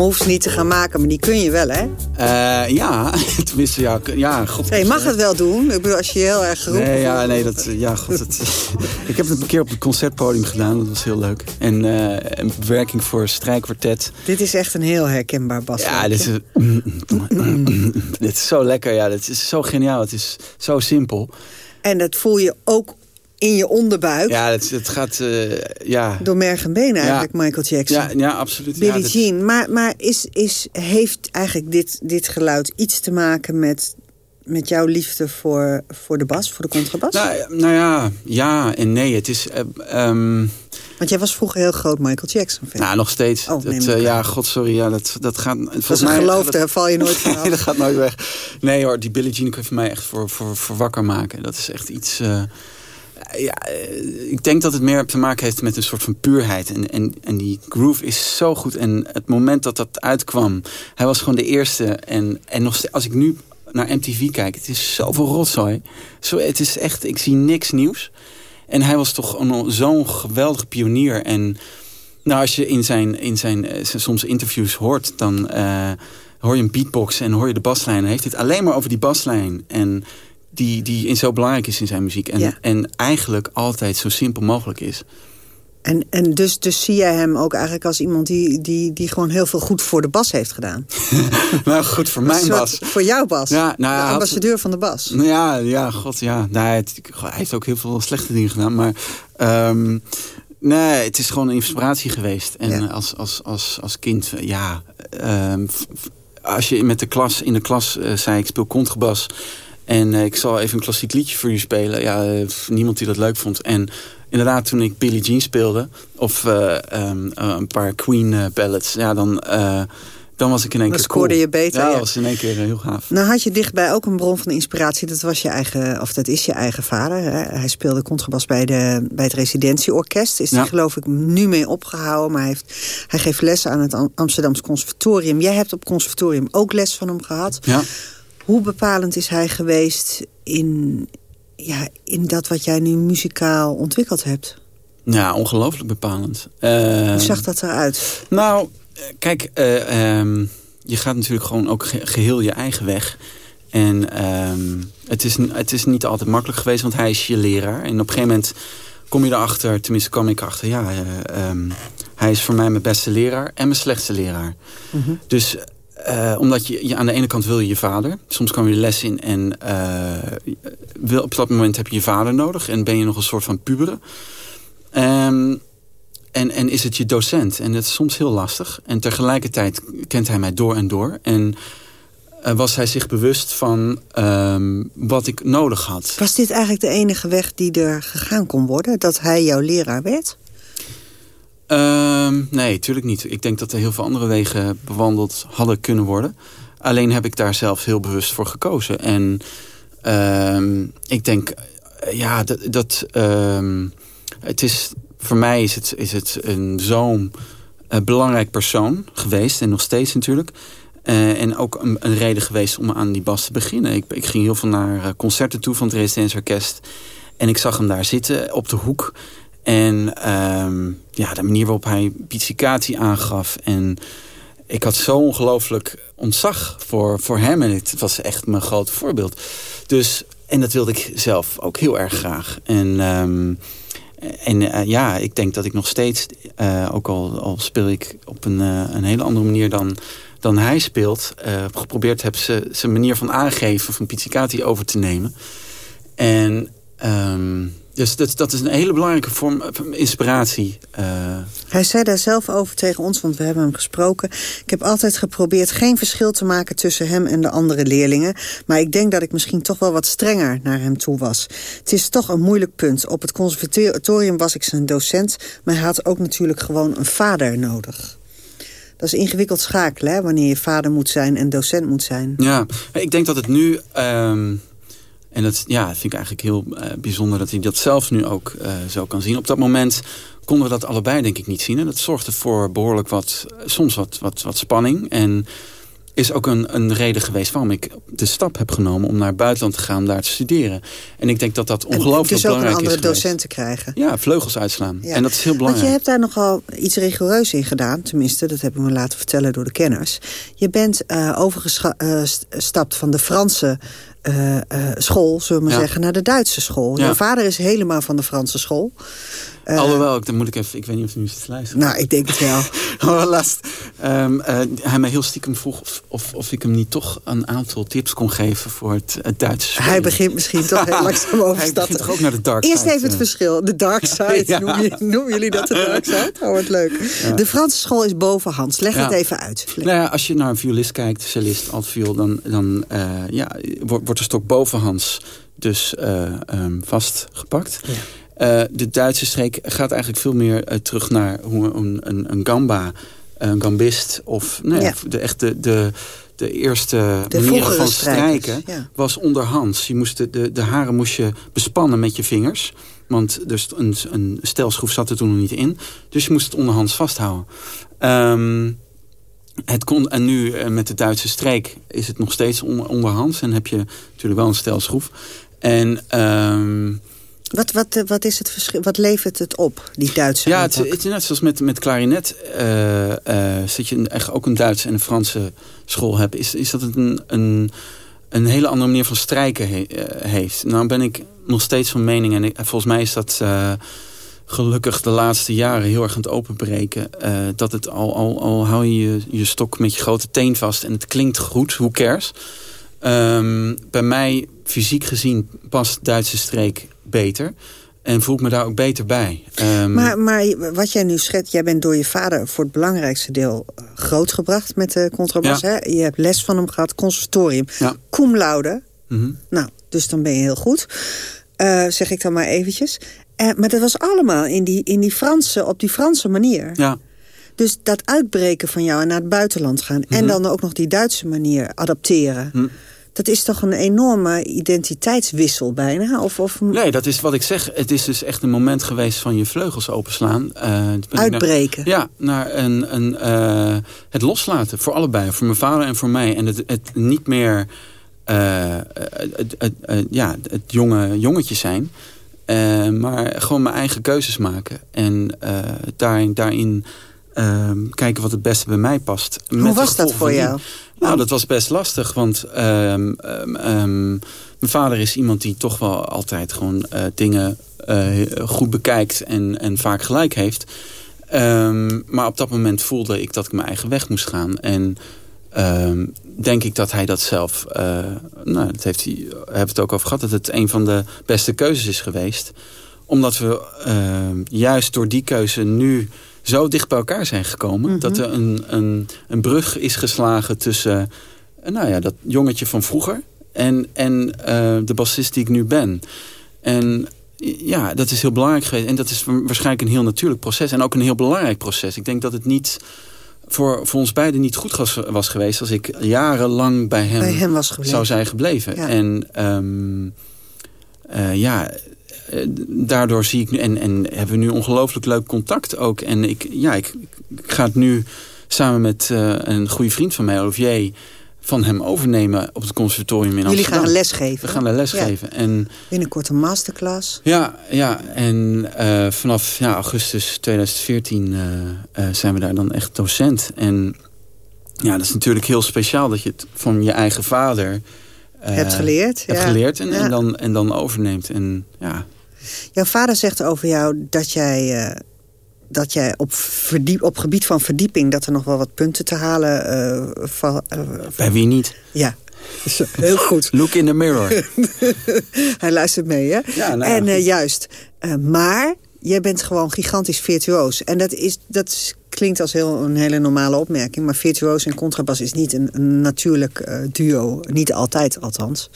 Speaker 5: hoeft moves niet te gaan maken, maar die kun je wel, hè?
Speaker 6: Uh, ja, tenminste, ja, ja god.
Speaker 5: je mag het wel doen. Ik bedoel, als je heel erg geroepen
Speaker 6: Nee, ja, nee, dat, ja, god, het, ik heb het een keer op het concertpodium gedaan. Dat was heel leuk. En uh, een bewerking voor strijkkwartet.
Speaker 5: Dit is echt een heel herkenbaar bas.
Speaker 6: Ja, dit is, dit is zo lekker. Ja, dit is zo geniaal. Het is zo simpel.
Speaker 5: En dat voel je ook in je onderbuik.
Speaker 6: Ja, het, het gaat... Uh, ja.
Speaker 5: Door merg en benen eigenlijk, Michael Jackson.
Speaker 6: Ja, ja absoluut.
Speaker 5: Billie Jean. Maar, maar is, is, heeft eigenlijk dit, dit geluid iets te maken met, met jouw liefde voor, voor de bas, voor de contrabas?
Speaker 6: Nou, nou ja, ja en nee. Het is... Uh, um...
Speaker 5: Want jij was vroeger heel groot Michael Jackson fan.
Speaker 6: Nou, nog steeds. Oh, dat, uh, ja, god, sorry. Ja, dat, dat gaat...
Speaker 5: Dat is een geloof, daar val je nooit van
Speaker 6: nee, dat gaat nooit weg. Nee hoor, die Billie Jean kan voor mij echt voor, voor, voor wakker maken. Dat is echt iets ja, eh, ik denk dat het meer te maken heeft met een soort van puurheid. En, en, en die groove is zo goed. En het moment dat dat uitkwam, hij was gewoon de eerste. En, en nog als ik nu naar MTV kijk, het is zoveel rotzooi. Zo, het is echt, ik zie niks nieuws. En hij was toch zo'n geweldige pionier. En nou, als je in zijn, in zijn, eh, soms interviews hoort, dan uh, hoor je een beatbox en hoor je de baslijn. Hij heeft het alleen maar over die baslijn. En die, die in zo belangrijk is in zijn muziek. En, en eigenlijk altijd zo simpel mogelijk is.
Speaker 5: En, en dus, dus zie jij hem ook eigenlijk als iemand die, die, die gewoon heel veel goed voor de bas heeft gedaan?
Speaker 6: nou, goed voor mijn bas.
Speaker 5: Voor jouw bas?
Speaker 6: Ja,
Speaker 5: nou, de ambassadeur van de bas?
Speaker 6: Ja, ja, god, ja. Nou, hij heeft ook heel veel slechte dingen gedaan, maar... Ehm, nee, het is gewoon een inspiratie geweest. En als, als, als, als kind, ja... Um, als je met de klas, in de klas uh, zei ik speel contrabas... En uh, ik zal even een klassiek liedje voor je spelen. Ja, uh, niemand die dat leuk vond. En inderdaad, toen ik Billie Jean speelde... of uh, um, een paar Queen ballads... ja, dan, dan was ik in één keer
Speaker 5: cool. je beter.
Speaker 6: Ja, dat was in één keer heel gaaf.
Speaker 5: Nou had je dichtbij ook een bron van inspiratie. Dat was je eigen, of dat is je eigen vader. Hè? Hij speelde contrabas bij, de, bij het residentieorkest. Is ja. geloof ik nu mee opgehouden. Maar hij, heeft, hij geeft lessen aan het Amsterdamse conservatorium. Jij hebt op conservatorium ook les van hem gehad.
Speaker 6: Ja.
Speaker 5: Hoe bepalend is hij geweest in, ja, in dat wat jij nu muzikaal ontwikkeld hebt?
Speaker 6: Ja, ongelooflijk bepalend.
Speaker 5: Uh, Hoe zag dat eruit?
Speaker 6: Nou, kijk, uh, um, je gaat natuurlijk gewoon ook geheel je eigen weg. En um, het, is, het is niet altijd makkelijk geweest, want hij is je leraar. En op een gegeven moment kom je erachter, tenminste kwam ik achter... ja, uh, um, hij is voor mij mijn beste leraar en mijn slechtste leraar.
Speaker 5: Mm -hmm.
Speaker 6: Dus uh, omdat je, je, aan de ene kant wil je je vader. Soms kwam je les in en uh, wil, op dat moment heb je je vader nodig. En ben je nog een soort van puberen. Um, en, en is het je docent. En dat is soms heel lastig. En tegelijkertijd kent hij mij door en door. En uh, was hij zich bewust van um, wat ik nodig had.
Speaker 5: Was dit eigenlijk de enige weg die er gegaan kon worden? Dat hij jouw leraar werd?
Speaker 6: Um, nee, natuurlijk niet. Ik denk dat er heel veel andere wegen bewandeld hadden kunnen worden. Alleen heb ik daar zelf heel bewust voor gekozen. En um, ik denk, ja, dat... dat het is voor mij is het, is het een zo'n uh, belangrijk persoon geweest. En nog steeds natuurlijk. Uh, en ook een, een, reden geweest om aan die bas te beginnen. Ik, ik ging heel veel naar concerten toe van het Residenzorkest. En ik zag hem daar zitten op de hoek. En um, ja, de manier waarop hij pizzicatie aangaf. En ik had zo ongelooflijk ontzag voor, voor hem. En het was echt mijn grote voorbeeld. Dus, en dat wilde ik zelf ook heel erg graag. En... Um, en uh, ja, ik denk dat ik nog steeds, uh, ook al, speel ik op een, uh, een hele andere manier dan, dan hij speelt, geprobeerd heb zijn manier van aangeven van pizzicati over te nemen. En um, dus dat, dat is een hele belangrijke vorm van inspiratie. Uh...
Speaker 5: Hij zei daar zelf over tegen ons, want we hebben hem gesproken. Ik heb altijd geprobeerd geen verschil te maken tussen hem en de andere leerlingen. Maar ik denk dat ik misschien toch wel wat strenger naar hem toe was. Het is toch een moeilijk punt. Op het conservatorium was ik zijn docent. Maar hij had ook natuurlijk gewoon een vader nodig. Dat is ingewikkeld schakelen, hè, wanneer je vader moet zijn en docent moet zijn.
Speaker 6: Ja, ik denk dat het nu... Um en dat ja, vind ik eigenlijk heel uh, bijzonder dat hij dat zelf nu ook uh, zo kan zien. Op dat moment konden we dat allebei denk ik niet zien. En dat zorgde voor behoorlijk wat, soms wat, wat, wat spanning. En is ook een, een reden geweest waarom ik de stap heb genomen... om naar het buitenland te gaan, om daar te studeren. En ik denk dat dat ongelooflijk belangrijk is
Speaker 5: Dus ook een andere docenten krijgen.
Speaker 6: Ja, vleugels uitslaan. Ja. En dat is heel belangrijk.
Speaker 5: Want je hebt daar nogal iets rigoureus in gedaan. Tenminste, dat hebben we laten vertellen door de kenners. Je bent uh, overgestapt van de Franse uh, uh, school, zullen we maar ja. zeggen, naar de Duitse school. Ja. Jouw vader is helemaal van de Franse school.
Speaker 6: Uh, Alhoewel, dan moet ik even, ik weet niet of hij nu zit te luisteren.
Speaker 5: Nou, ik denk het wel.
Speaker 6: Last, um, hij mij heel stiekem vroeg of, of, of, ik hem niet toch een aantal tips kon geven voor het, het Duitse spelen.
Speaker 5: Hij begint misschien toch heel langzaam over
Speaker 6: Hij begint toch ook naar de dark
Speaker 5: Eerst even het verschil. De dark side. ja. Noemen, noemen jullie dat de dark side? Oh, wat leuk. De Franse school is bovenhands. Leg het even uit.
Speaker 6: Nou ja, als je naar een violist kijkt, cellist, altviool, dan, dan ja, wordt wordt de stok bovenhands dus uh, um, vastgepakt. Ja. Uh, de Duitse streek gaat eigenlijk veel meer uh, terug naar hoe een, een, een gamba, een gambist... of nee, ja. de, echt de, de, de eerste
Speaker 5: de
Speaker 6: manieren van strijken ja. was onderhands. Je moest de, de, de haren moest je bespannen met je vingers... Want dus een, een stelschroef zat er toen nog niet in. Dus je moest het onderhands vasthouden. Um, het kon, en nu eh, met de Duitse streek is het nog steeds onder, onderhands. En heb je natuurlijk wel een stelschroef. En... Um,
Speaker 5: wat, wat, wat is het verschil? Wat levert het op, die Duitse
Speaker 6: Ja, het, het, is net zoals met, met klarinet. Uh, uh, dat je echt ook een Duitse en een Franse school hebt. Is, is dat het een, een, een hele andere manier van strijken he, uh, heeft. Nou ben ik nog steeds van mening. En ik, volgens mij is dat gelukkig de laatste jaren heel erg aan het openbreken. Uh, dat het al, al, al hou je, je je stok met je grote teen vast en het klinkt goed, hoe cares. Um, bij mij, fysiek gezien, past Duitse streek beter. En voel ik me daar ook beter bij.
Speaker 5: Um, maar, maar wat jij nu schetst, jij bent door je vader voor het belangrijkste deel eh, grootgebracht met de contrabas. Ja. Hè? Je hebt les van hem gehad, conservatorium. Ja. Cum laude. Mm -hmm. Nou, dus dan ben je heel goed. Uh, zeg ik dan maar eventjes. Uh, maar dat was allemaal in die, in die Franse, op die Franse manier.
Speaker 6: Ja.
Speaker 5: Dus dat uitbreken van jou en naar het buitenland gaan... Mm -hmm. en dan ook nog die Duitse manier adapteren... Mm. Dat is toch een enorme identiteitswissel bijna? Of, of...
Speaker 6: Nee, dat is wat ik zeg. Het is dus echt een moment geweest van je vleugels openslaan. Uh,
Speaker 5: Uitbreken.
Speaker 6: Naar, ja, naar een, een, uh, het loslaten. Voor allebei. Voor mijn vader en voor mij. En het, het niet meer uh, het, het, ja, het jonge jongetje zijn... Maar gewoon mijn eigen keuzes maken. En daarin, daarin uh, kijken wat het beste bij mij past.
Speaker 5: Hoe was dat voor jou?
Speaker 6: Nou, dat was best lastig. Want ehm, ehm, mijn vader is iemand die toch wel altijd gewoon uh, dingen uh, goed bekijkt. En, en vaak gelijk heeft. maar op dat moment voelde ik dat ik mijn eigen weg moest gaan. En ehm, denk ik dat hij dat zelf... Uh, nou, dat heeft hij, hebben het ook over gehad... dat het een van de beste keuzes is geweest. Omdat we ehm, juist door die keuze nu zo dicht bij elkaar zijn gekomen... dat mhm. er een, een, een brug is geslagen tussen... nou ja, dat jongetje van vroeger... en, en uh, de bassist die ik nu ben. En ja, dat is heel belangrijk geweest. En dat is waarschijnlijk een heel natuurlijk proces. En ook een heel belangrijk proces. Ik denk dat het niet voor, voor ons beiden niet goed was, was geweest... als ik jarenlang bij hem,
Speaker 5: bij hem was
Speaker 6: zou zijn gebleven. En um, ja, eh, daardoor zie ik nu... En, en hebben we nu ongelooflijk leuk contact ook. En ik, ja, ik, ik ga het nu samen met uh, een goede vriend van mij, Olivier van hem overnemen op het conservatorium in Amsterdam.
Speaker 5: Jullie gaan lesgeven?
Speaker 6: We gaan een lesgeven. Ja. En,
Speaker 5: Binnenkort een masterclass.
Speaker 6: Ja, ja en uh, vanaf ja, augustus 2014 uh, uh, zijn we daar dan echt docent. En ja, dat is natuurlijk heel speciaal dat je het van je eigen vader...
Speaker 5: hebt geleerd.
Speaker 6: Hebt
Speaker 5: ja.
Speaker 6: geleerd en, ja. en, dan, en dan overneemt. En, ja.
Speaker 5: Jouw vader zegt over jou dat jij dat jij op, verdiep, op gebied van verdieping... dat er nog wel wat punten te halen uh, van, uh,
Speaker 6: Bij wie niet?
Speaker 5: Ja, heel goed.
Speaker 6: Look in the mirror.
Speaker 5: Hij luistert mee, hè?
Speaker 6: Ja, nou,
Speaker 5: en uh, juist. maar jij bent gewoon gigantisch virtuoos. En dat, is, dat klinkt als heel, een hele normale opmerking... maar virtuoos en contrabas is niet een, een natuurlijk uh, duo. Niet altijd, althans.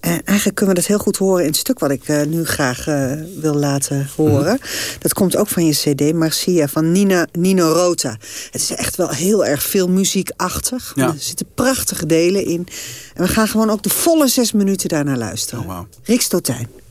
Speaker 5: En eigenlijk kunnen we dat heel goed horen in het stuk... wat ik uh, nu graag uh, wil laten horen. Mm -hmm. Dat komt ook van je cd, Marcia, van Nina, Nino Rota. Het is echt wel heel erg veel muziekachtig. Ja. Er zitten prachtige delen in. En we gaan gewoon ook de volle zes minuten daarnaar luisteren.
Speaker 6: Oh, wow.
Speaker 5: Stotijn.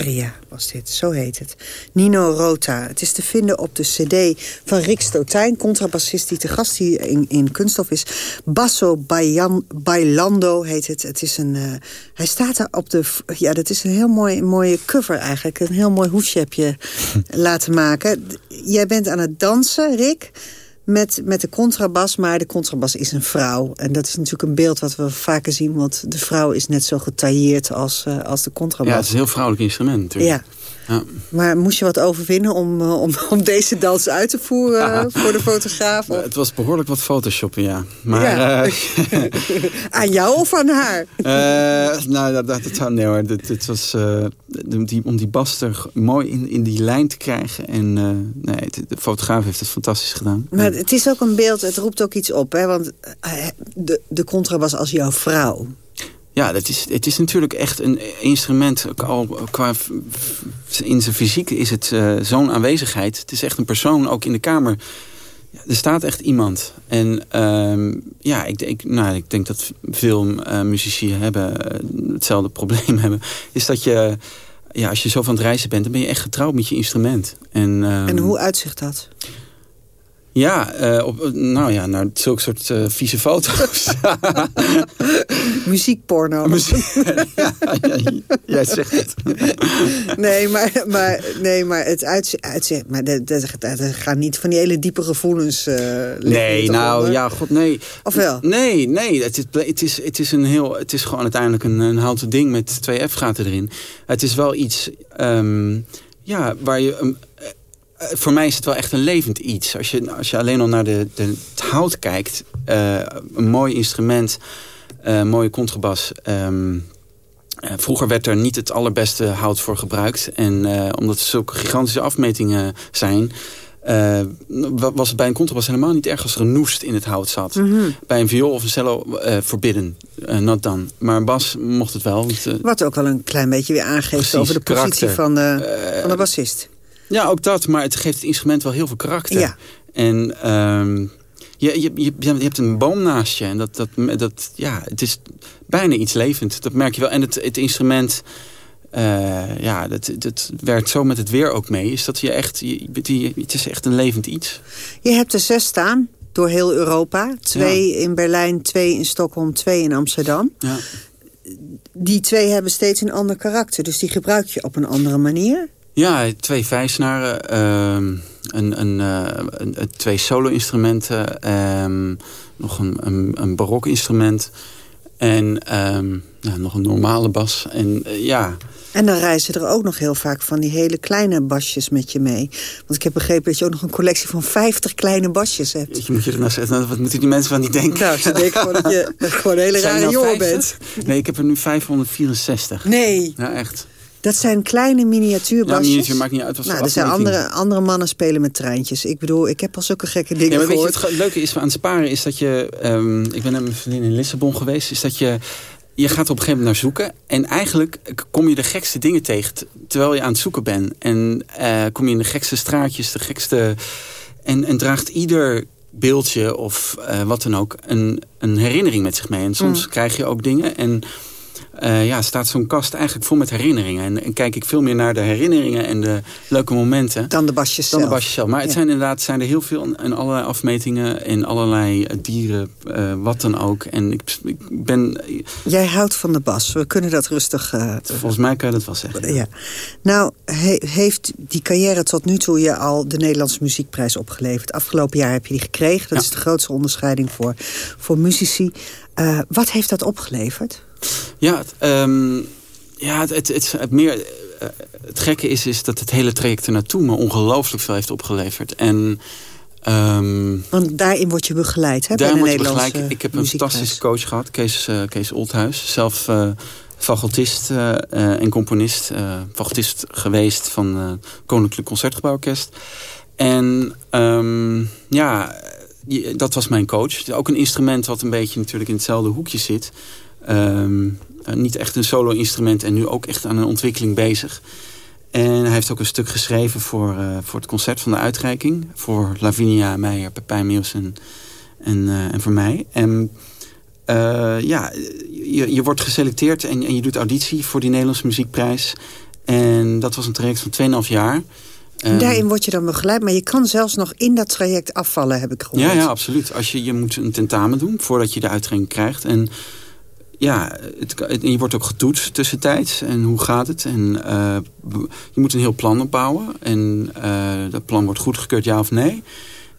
Speaker 5: Aria was dit, zo heet het. Nino Rota. Het is te vinden op de cd van Rick Stotijn, contrabassist die te gast hier in, in Kunststof is. Basso Baian, Bailando heet het. het is een, uh, hij staat er op de... Ja, dat is een heel mooi, mooie cover eigenlijk. Een heel mooi hoesje heb je laten maken. Jij bent aan het dansen, Rick met, met de contrabas, maar de contrabas is een vrouw. En dat is natuurlijk een beeld wat we vaker zien... want de vrouw is net zo getailleerd als, uh, als de contrabas.
Speaker 6: Ja, het is een heel vrouwelijk instrument natuurlijk.
Speaker 5: Ja. Ja. Maar moest je wat overwinnen om, uh, om, om deze dans uit te voeren uh, voor de fotograaf? Of?
Speaker 6: Het was behoorlijk wat photoshoppen, ja. Maar,
Speaker 5: ja. Uh, aan jou of aan haar?
Speaker 6: nou, dat, dat, dat, nee hoor. Was, om, die, om die bas er mooi in, in die lijn te krijgen. En nee, de fotograaf heeft het fantastisch gedaan.
Speaker 5: Maar het is ook een beeld, het roept ook iets op. Hè? Want de, de contrabas als jouw vrouw...
Speaker 6: Ja, dat is, het is natuurlijk echt een instrument. Al qua, in zijn fysiek is het uh, zo'n aanwezigheid. Het is echt een persoon, ook in de kamer. Ja, er staat echt iemand. En uh, ja, ik, ik, nou, ik denk dat veel uh, muzici hebben, uh, hetzelfde probleem hebben. Is dat je, ja, als je zo van het reizen bent, dan ben je echt getrouwd met je instrument. En,
Speaker 5: en hoe uitzicht dat?
Speaker 6: Ja, uh, op, nou ja, naar zulke soort uh, vieze foto's.
Speaker 5: Muziekporno.
Speaker 6: Muziek, ja, ja, jij zegt het.
Speaker 5: nee, maar, maar, nee, maar het uitzicht... Maar dat, dat, dat gaan niet van die hele diepe gevoelens uh,
Speaker 6: Nee, nou onder. ja, god, nee.
Speaker 5: Of wel?
Speaker 6: Nee, nee. Het is, het is, het is, een heel, het is gewoon uiteindelijk een, een houten ding met twee F-gaten erin. Het is wel iets... Um, ja, waar je... Um, voor mij is het wel echt een levend iets. Als je, als je alleen al naar de, de, het hout kijkt. Uh, een mooi instrument. Uh, mooie contrabas. Um, uh, vroeger werd er niet het allerbeste hout voor gebruikt. En omdat er zulke gigantische afmetingen zijn... was het bij een contrabas helemaal niet erg als er een noest in het hout zat. Mm -hmm. Bij een viool of een cello verbidden. not dan. Maar een bas mocht het wel. Want,
Speaker 5: Wat ook wel een klein beetje weer aangeeft over de positie van de, van de bassist.
Speaker 6: Ja, ook dat. Maar het geeft het instrument wel heel veel karakter.
Speaker 5: Ja.
Speaker 6: En um, je, je, je, je, hebt een boom naast je. En dat, dat, dat, ja, het is bijna iets levend. Dat merk je wel. En het, het instrument... Uh, ja, dat, dat werkt zo met het weer ook mee. Is dat je echt, je, je, het is echt een levend iets.
Speaker 5: Je hebt er zes staan door heel Europa. Twee ja. in Berlijn, twee in Stockholm, twee in Amsterdam.
Speaker 6: Ja.
Speaker 5: Die twee hebben steeds een ander karakter. Dus die gebruik je op een andere manier.
Speaker 6: Ja, twee vijsnaren, uh, een, een, uh, een, twee solo-instrumenten, uh, nog een, een, een barok instrument en ja, nog een normale bas. En uh, ja...
Speaker 5: En dan reizen er ook nog heel vaak van die hele kleine basjes met je mee. Want ik heb begrepen dat je ook nog een collectie van 50 kleine basjes hebt.
Speaker 6: Je moet je er nou zeggen, wat moeten die mensen van niet denken?
Speaker 5: Nou, ze denken gewoon dat je gewoon een hele rare jongen bent.
Speaker 6: Nee, ik heb er nu 564.
Speaker 5: Nee.
Speaker 6: Ja, echt.
Speaker 5: Dat zijn kleine miniatuurbasjes.
Speaker 6: Ja, miniatuur maakt niet uit. Was
Speaker 5: nou, er zijn andere, andere mannen spelen met treintjes. Ik bedoel, ik heb al zulke gekke dingen
Speaker 6: ja, maar
Speaker 5: gehoord.
Speaker 6: Weet je, het leuke is aan het sparen is dat je... Um, ik ben met mijn vriendin in Lissabon geweest. Is dat je... Je gaat op een gegeven moment naar zoeken. En eigenlijk kom je de gekste dingen tegen terwijl je aan het zoeken bent. En uh, kom je in de gekste straatjes, de gekste... En, en draagt ieder beeldje of uh, wat dan ook een, een herinnering met zich mee. En soms mm. krijg je ook dingen en... Uh, ja, staat zo'n kast eigenlijk vol met herinneringen. En, en, kijk ik veel meer naar de herinneringen en de leuke momenten.
Speaker 5: Dan de basjes
Speaker 6: dan
Speaker 5: zelf.
Speaker 6: de basjes zelf. Maar het
Speaker 5: Ja.
Speaker 6: zijn inderdaad zijn er heel veel en allerlei afmetingen en allerlei eh, dieren, eh, wat dan ook. En ik, ik ben,
Speaker 5: Jij houdt van de bas. We kunnen dat rustig... eh,
Speaker 6: volgens mij kan je dat wel zeggen.
Speaker 5: ja. Nou, he- heeft die carrière tot nu toe je al de Nederlandse Muziekprijs opgeleverd? Afgelopen jaar heb je die gekregen. Dat
Speaker 6: Ja.
Speaker 5: is de grootste onderscheiding voor, voor muzici. Eh, wat heeft dat opgeleverd?
Speaker 6: Ja, het, ehm, ja, het, het, het, het meer, eh, het gekke is, is dat het hele traject er naartoe me ongelooflijk veel heeft opgeleverd. En ehm,
Speaker 5: Want daarin word je begeleid, hè?
Speaker 6: Daar
Speaker 5: bij de
Speaker 6: moet je begeleid. Ik heb een fantastische coach gehad, Kees, eh, Kees Oldhuis. Zelf facultist eh, eh, en componist. facultist geweest van eh Koninklijk Concertgebouworkest. En ehm, ja, dat was mijn coach. Ook een instrument wat een beetje natuurlijk in hetzelfde hoekje zit. Ehm, eh, niet echt een solo-instrument en nu ook echt aan een ontwikkeling bezig. En hij heeft ook een stuk geschreven voor, eh, voor het concert van de uitreiking. Voor Lavinia Meijer, Pepijn en, en, eh, en voor mij. En ja, je, je wordt geselecteerd en, en je doet auditie voor die Nederlandse muziekprijs. En dat was een traject van 2,5 jaar.
Speaker 5: En daarin word je dan begeleid, maar je kan zelfs nog in dat traject afvallen, heb ik gehoord.
Speaker 6: Ja, ja absoluut. Als je, je moet een tentamen doen voordat je de uitgang krijgt. En ja, het, je wordt ook getoetst tussentijds. En hoe gaat het? En uh, je moet een heel plan opbouwen. En uh, dat plan wordt goedgekeurd, ja of nee.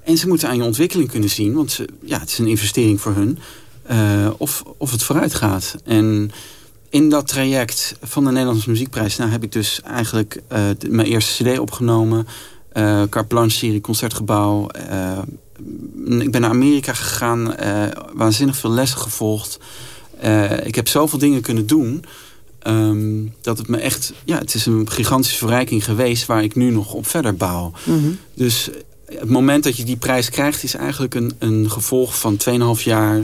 Speaker 6: En ze moeten aan je ontwikkeling kunnen zien. Want ja, het is een investering voor hun. Uh, of, of het vooruit gaat. En in dat traject van de Nederlandse Muziekprijs... Nou, heb ik dus eigenlijk mijn eerste cd opgenomen. Uh, Carte serie, Concertgebouw. ik ben naar Amerika gegaan. waanzinnig veel lessen gevolgd. Uh, ik heb zoveel dingen kunnen doen. Um, dat het me echt... Ja, het is een gigantische verrijking geweest... waar ik nu nog op verder bouw. Mm -hmm. Dus het moment dat je die prijs krijgt... is eigenlijk een, een gevolg van 2,5 jaar...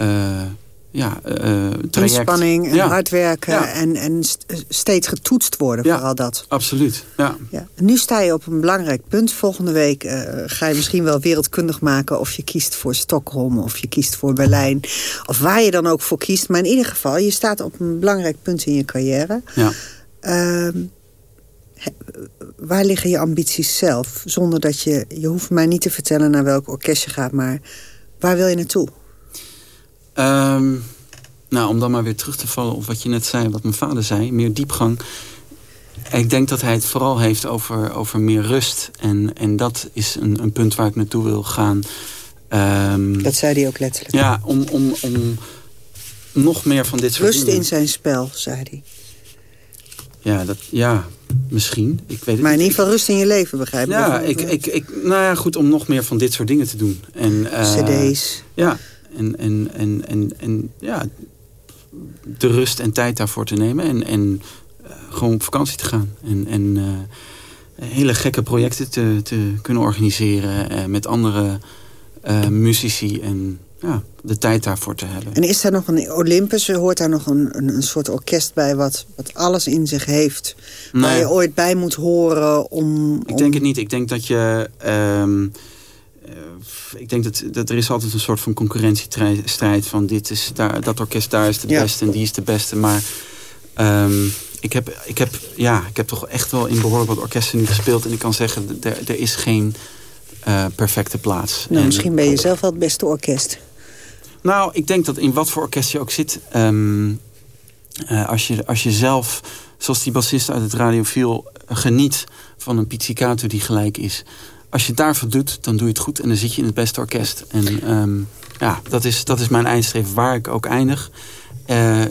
Speaker 6: Uh, ja, uh,
Speaker 5: Inspanning en ja. hard werken ja. en, en steeds getoetst worden,
Speaker 6: ja,
Speaker 5: vooral dat.
Speaker 6: absoluut. Ja.
Speaker 5: Ja. Nu sta je op een belangrijk punt. Volgende week uh, ga je misschien wel wereldkundig maken... of je kiest voor Stockholm of je kiest voor Berlijn. Of waar je dan ook voor kiest. Maar in ieder geval, je staat op een belangrijk punt in je carrière.
Speaker 6: Ja.
Speaker 5: Uh, waar liggen je ambities zelf? Zonder dat je... Je hoeft mij niet te vertellen naar welk orkest je gaat, maar waar wil je naartoe?
Speaker 6: Um, nou, om dan maar weer terug te vallen op wat je net zei, wat mijn vader zei, meer diepgang. Ik denk dat hij het vooral heeft over, over meer rust. En, en dat is een, een punt waar ik naartoe wil gaan. Um,
Speaker 5: dat zei hij ook letterlijk.
Speaker 6: Ja, om, om, om nog meer van dit soort
Speaker 5: rust
Speaker 6: dingen.
Speaker 5: in zijn spel, zei hij.
Speaker 6: Ja, dat, ja misschien. Ik weet het
Speaker 5: maar in ieder geval rust in je leven, begrijp ik.
Speaker 6: Ja, ik, ik, ik, nou ja, goed, om nog meer van dit soort dingen te doen. En, uh,
Speaker 5: CD's.
Speaker 6: Ja, en, en, en, en, en ja, de rust en tijd daarvoor te nemen. En, en uh, gewoon op vakantie te gaan. En, en uh, hele gekke projecten te, te kunnen organiseren uh, met andere muzici. En ja, de tijd daarvoor te hebben.
Speaker 5: En is daar nog een Olympus? Hoort daar nog een, een, een soort orkest bij wat, wat alles in zich heeft? Nee. Waar je ooit bij moet horen om...
Speaker 6: Ik denk het niet. Ik denk dat je... Um, ik denk dat, dat er is altijd een soort van concurrentiestrijd van dit is daar, dat orkest daar is de ja. beste en die is de beste. Maar um, ik, heb, ik, heb, ja, ik heb toch echt wel in behoorlijk wat orkesten nu gespeeld. En ik kan zeggen, er, er is geen uh, perfecte plaats.
Speaker 5: Nou, en, misschien ben je zelf wel het beste orkest.
Speaker 6: Nou, ik denk dat in wat voor orkest je ook zit... Um, uh, als, je, als je zelf, zoals die bassist uit het radiofiel... geniet van een pizzicato die gelijk is als je het daarvoor doet, dan doe je het goed. En dan zit je in het beste orkest. En um, ja, dat is, dat is mijn eindstreven waar ik ook eindig. Uh,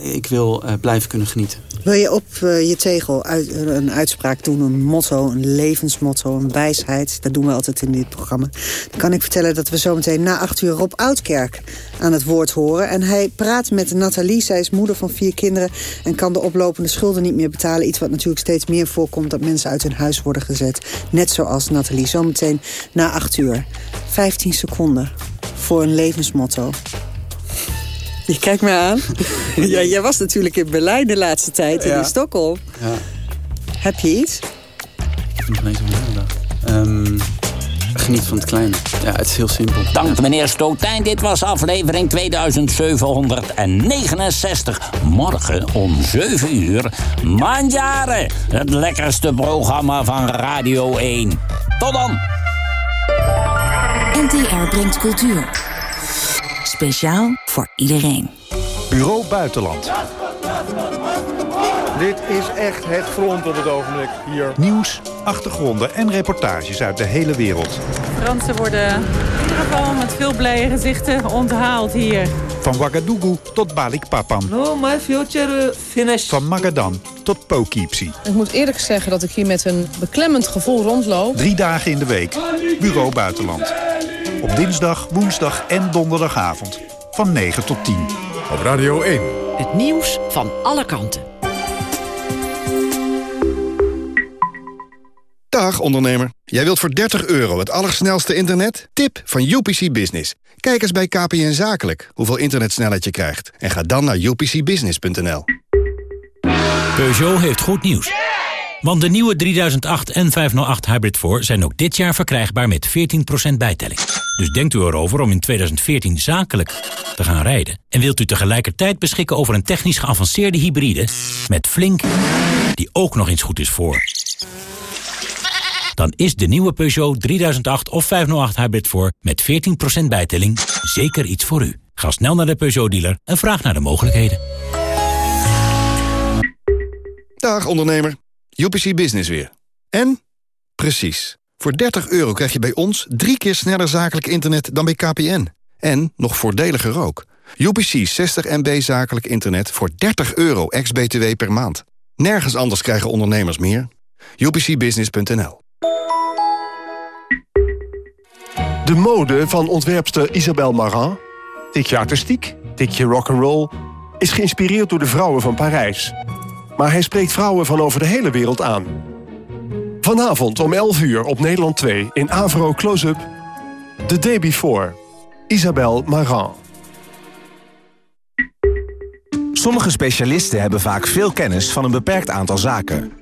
Speaker 6: ik wil uh, blijven kunnen genieten.
Speaker 5: Wil je op uh, je tegel uit, een uitspraak doen, een motto, een levensmotto, een wijsheid? Dat doen we altijd in dit programma. Dan kan ik vertellen dat we zometeen na acht uur Rob Oudkerk aan het woord horen. En hij praat met Nathalie. Zij is moeder van vier kinderen en kan de oplopende schulden niet meer betalen. Iets wat natuurlijk steeds meer voorkomt dat mensen uit hun huis worden gezet. Net zoals Nathalie. Zometeen na acht uur. 15 seconden voor een levensmotto. Je kijkt me aan. ja, jij was natuurlijk in Berlijn de laatste tijd en ja. in Stockholm.
Speaker 6: Ja.
Speaker 5: Heb je iets?
Speaker 6: Ik heb nog niet over. Um, geniet van het kleine. Ja, het is heel simpel.
Speaker 4: Dank meneer Stotijn. Dit was aflevering 2769. Morgen om 7 uur. Mandjaren. Het lekkerste programma van Radio 1. Tot dan.
Speaker 3: NTR brengt cultuur. Speciaal voor iedereen.
Speaker 7: Bureau Buitenland.
Speaker 8: Dit is echt het front op het ogenblik hier.
Speaker 7: Nieuws, achtergronden en reportages uit de hele wereld.
Speaker 9: Fransen worden in ieder geval met veel blije gezichten onthaald hier.
Speaker 7: Van Ouagadougou tot Balikpapan.
Speaker 10: No, my future finished.
Speaker 7: Van Magadan tot Poughkeepsie.
Speaker 11: Ik moet eerlijk zeggen dat ik hier met een beklemmend gevoel rondloop.
Speaker 7: Drie dagen in de week. Bureau Buitenland. Op dinsdag, woensdag en donderdagavond. Van 9 tot 10.
Speaker 8: Op Radio 1.
Speaker 3: Het nieuws van alle kanten.
Speaker 12: Dag ondernemer. Jij wilt voor 30 euro het allersnelste internet? Tip van UPC Business. Kijk eens bij KPN Zakelijk hoeveel internetsnelheid je krijgt. En ga dan naar upcbusiness.nl.
Speaker 13: Peugeot heeft goed nieuws. Want de nieuwe 3008 en 508 Hybrid 4 zijn ook dit jaar verkrijgbaar met 14% bijtelling. Dus denkt u erover om in 2014 zakelijk te gaan rijden. En wilt u tegelijkertijd beschikken over een technisch geavanceerde hybride... met Flink, die ook nog eens goed is voor. Dan is de nieuwe Peugeot 3008 of 508 Hybrid 4 met 14% bijtelling zeker iets voor u. Ga snel naar de Peugeot-dealer en vraag naar de mogelijkheden.
Speaker 12: Dag ondernemer, UPC Business weer. En? Precies. Voor 30 euro krijg je bij ons drie keer sneller zakelijk internet dan bij KPN. En nog voordeliger ook. UPC 60 MB zakelijk internet voor 30 euro ex-BTW per maand. Nergens anders krijgen ondernemers meer. UPCbusiness.nl
Speaker 14: De mode van ontwerpster Isabelle Marant, tikje artistiek, tikje rock'n'roll... is geïnspireerd door de vrouwen van Parijs. Maar hij spreekt vrouwen van over de hele wereld aan. Vanavond om 11 uur op Nederland 2 in Avro Close-Up... The Day Before, Isabelle Marant.
Speaker 15: Sommige specialisten hebben vaak veel kennis van een beperkt aantal zaken.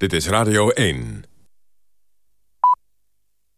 Speaker 16: Dit is Radio 1.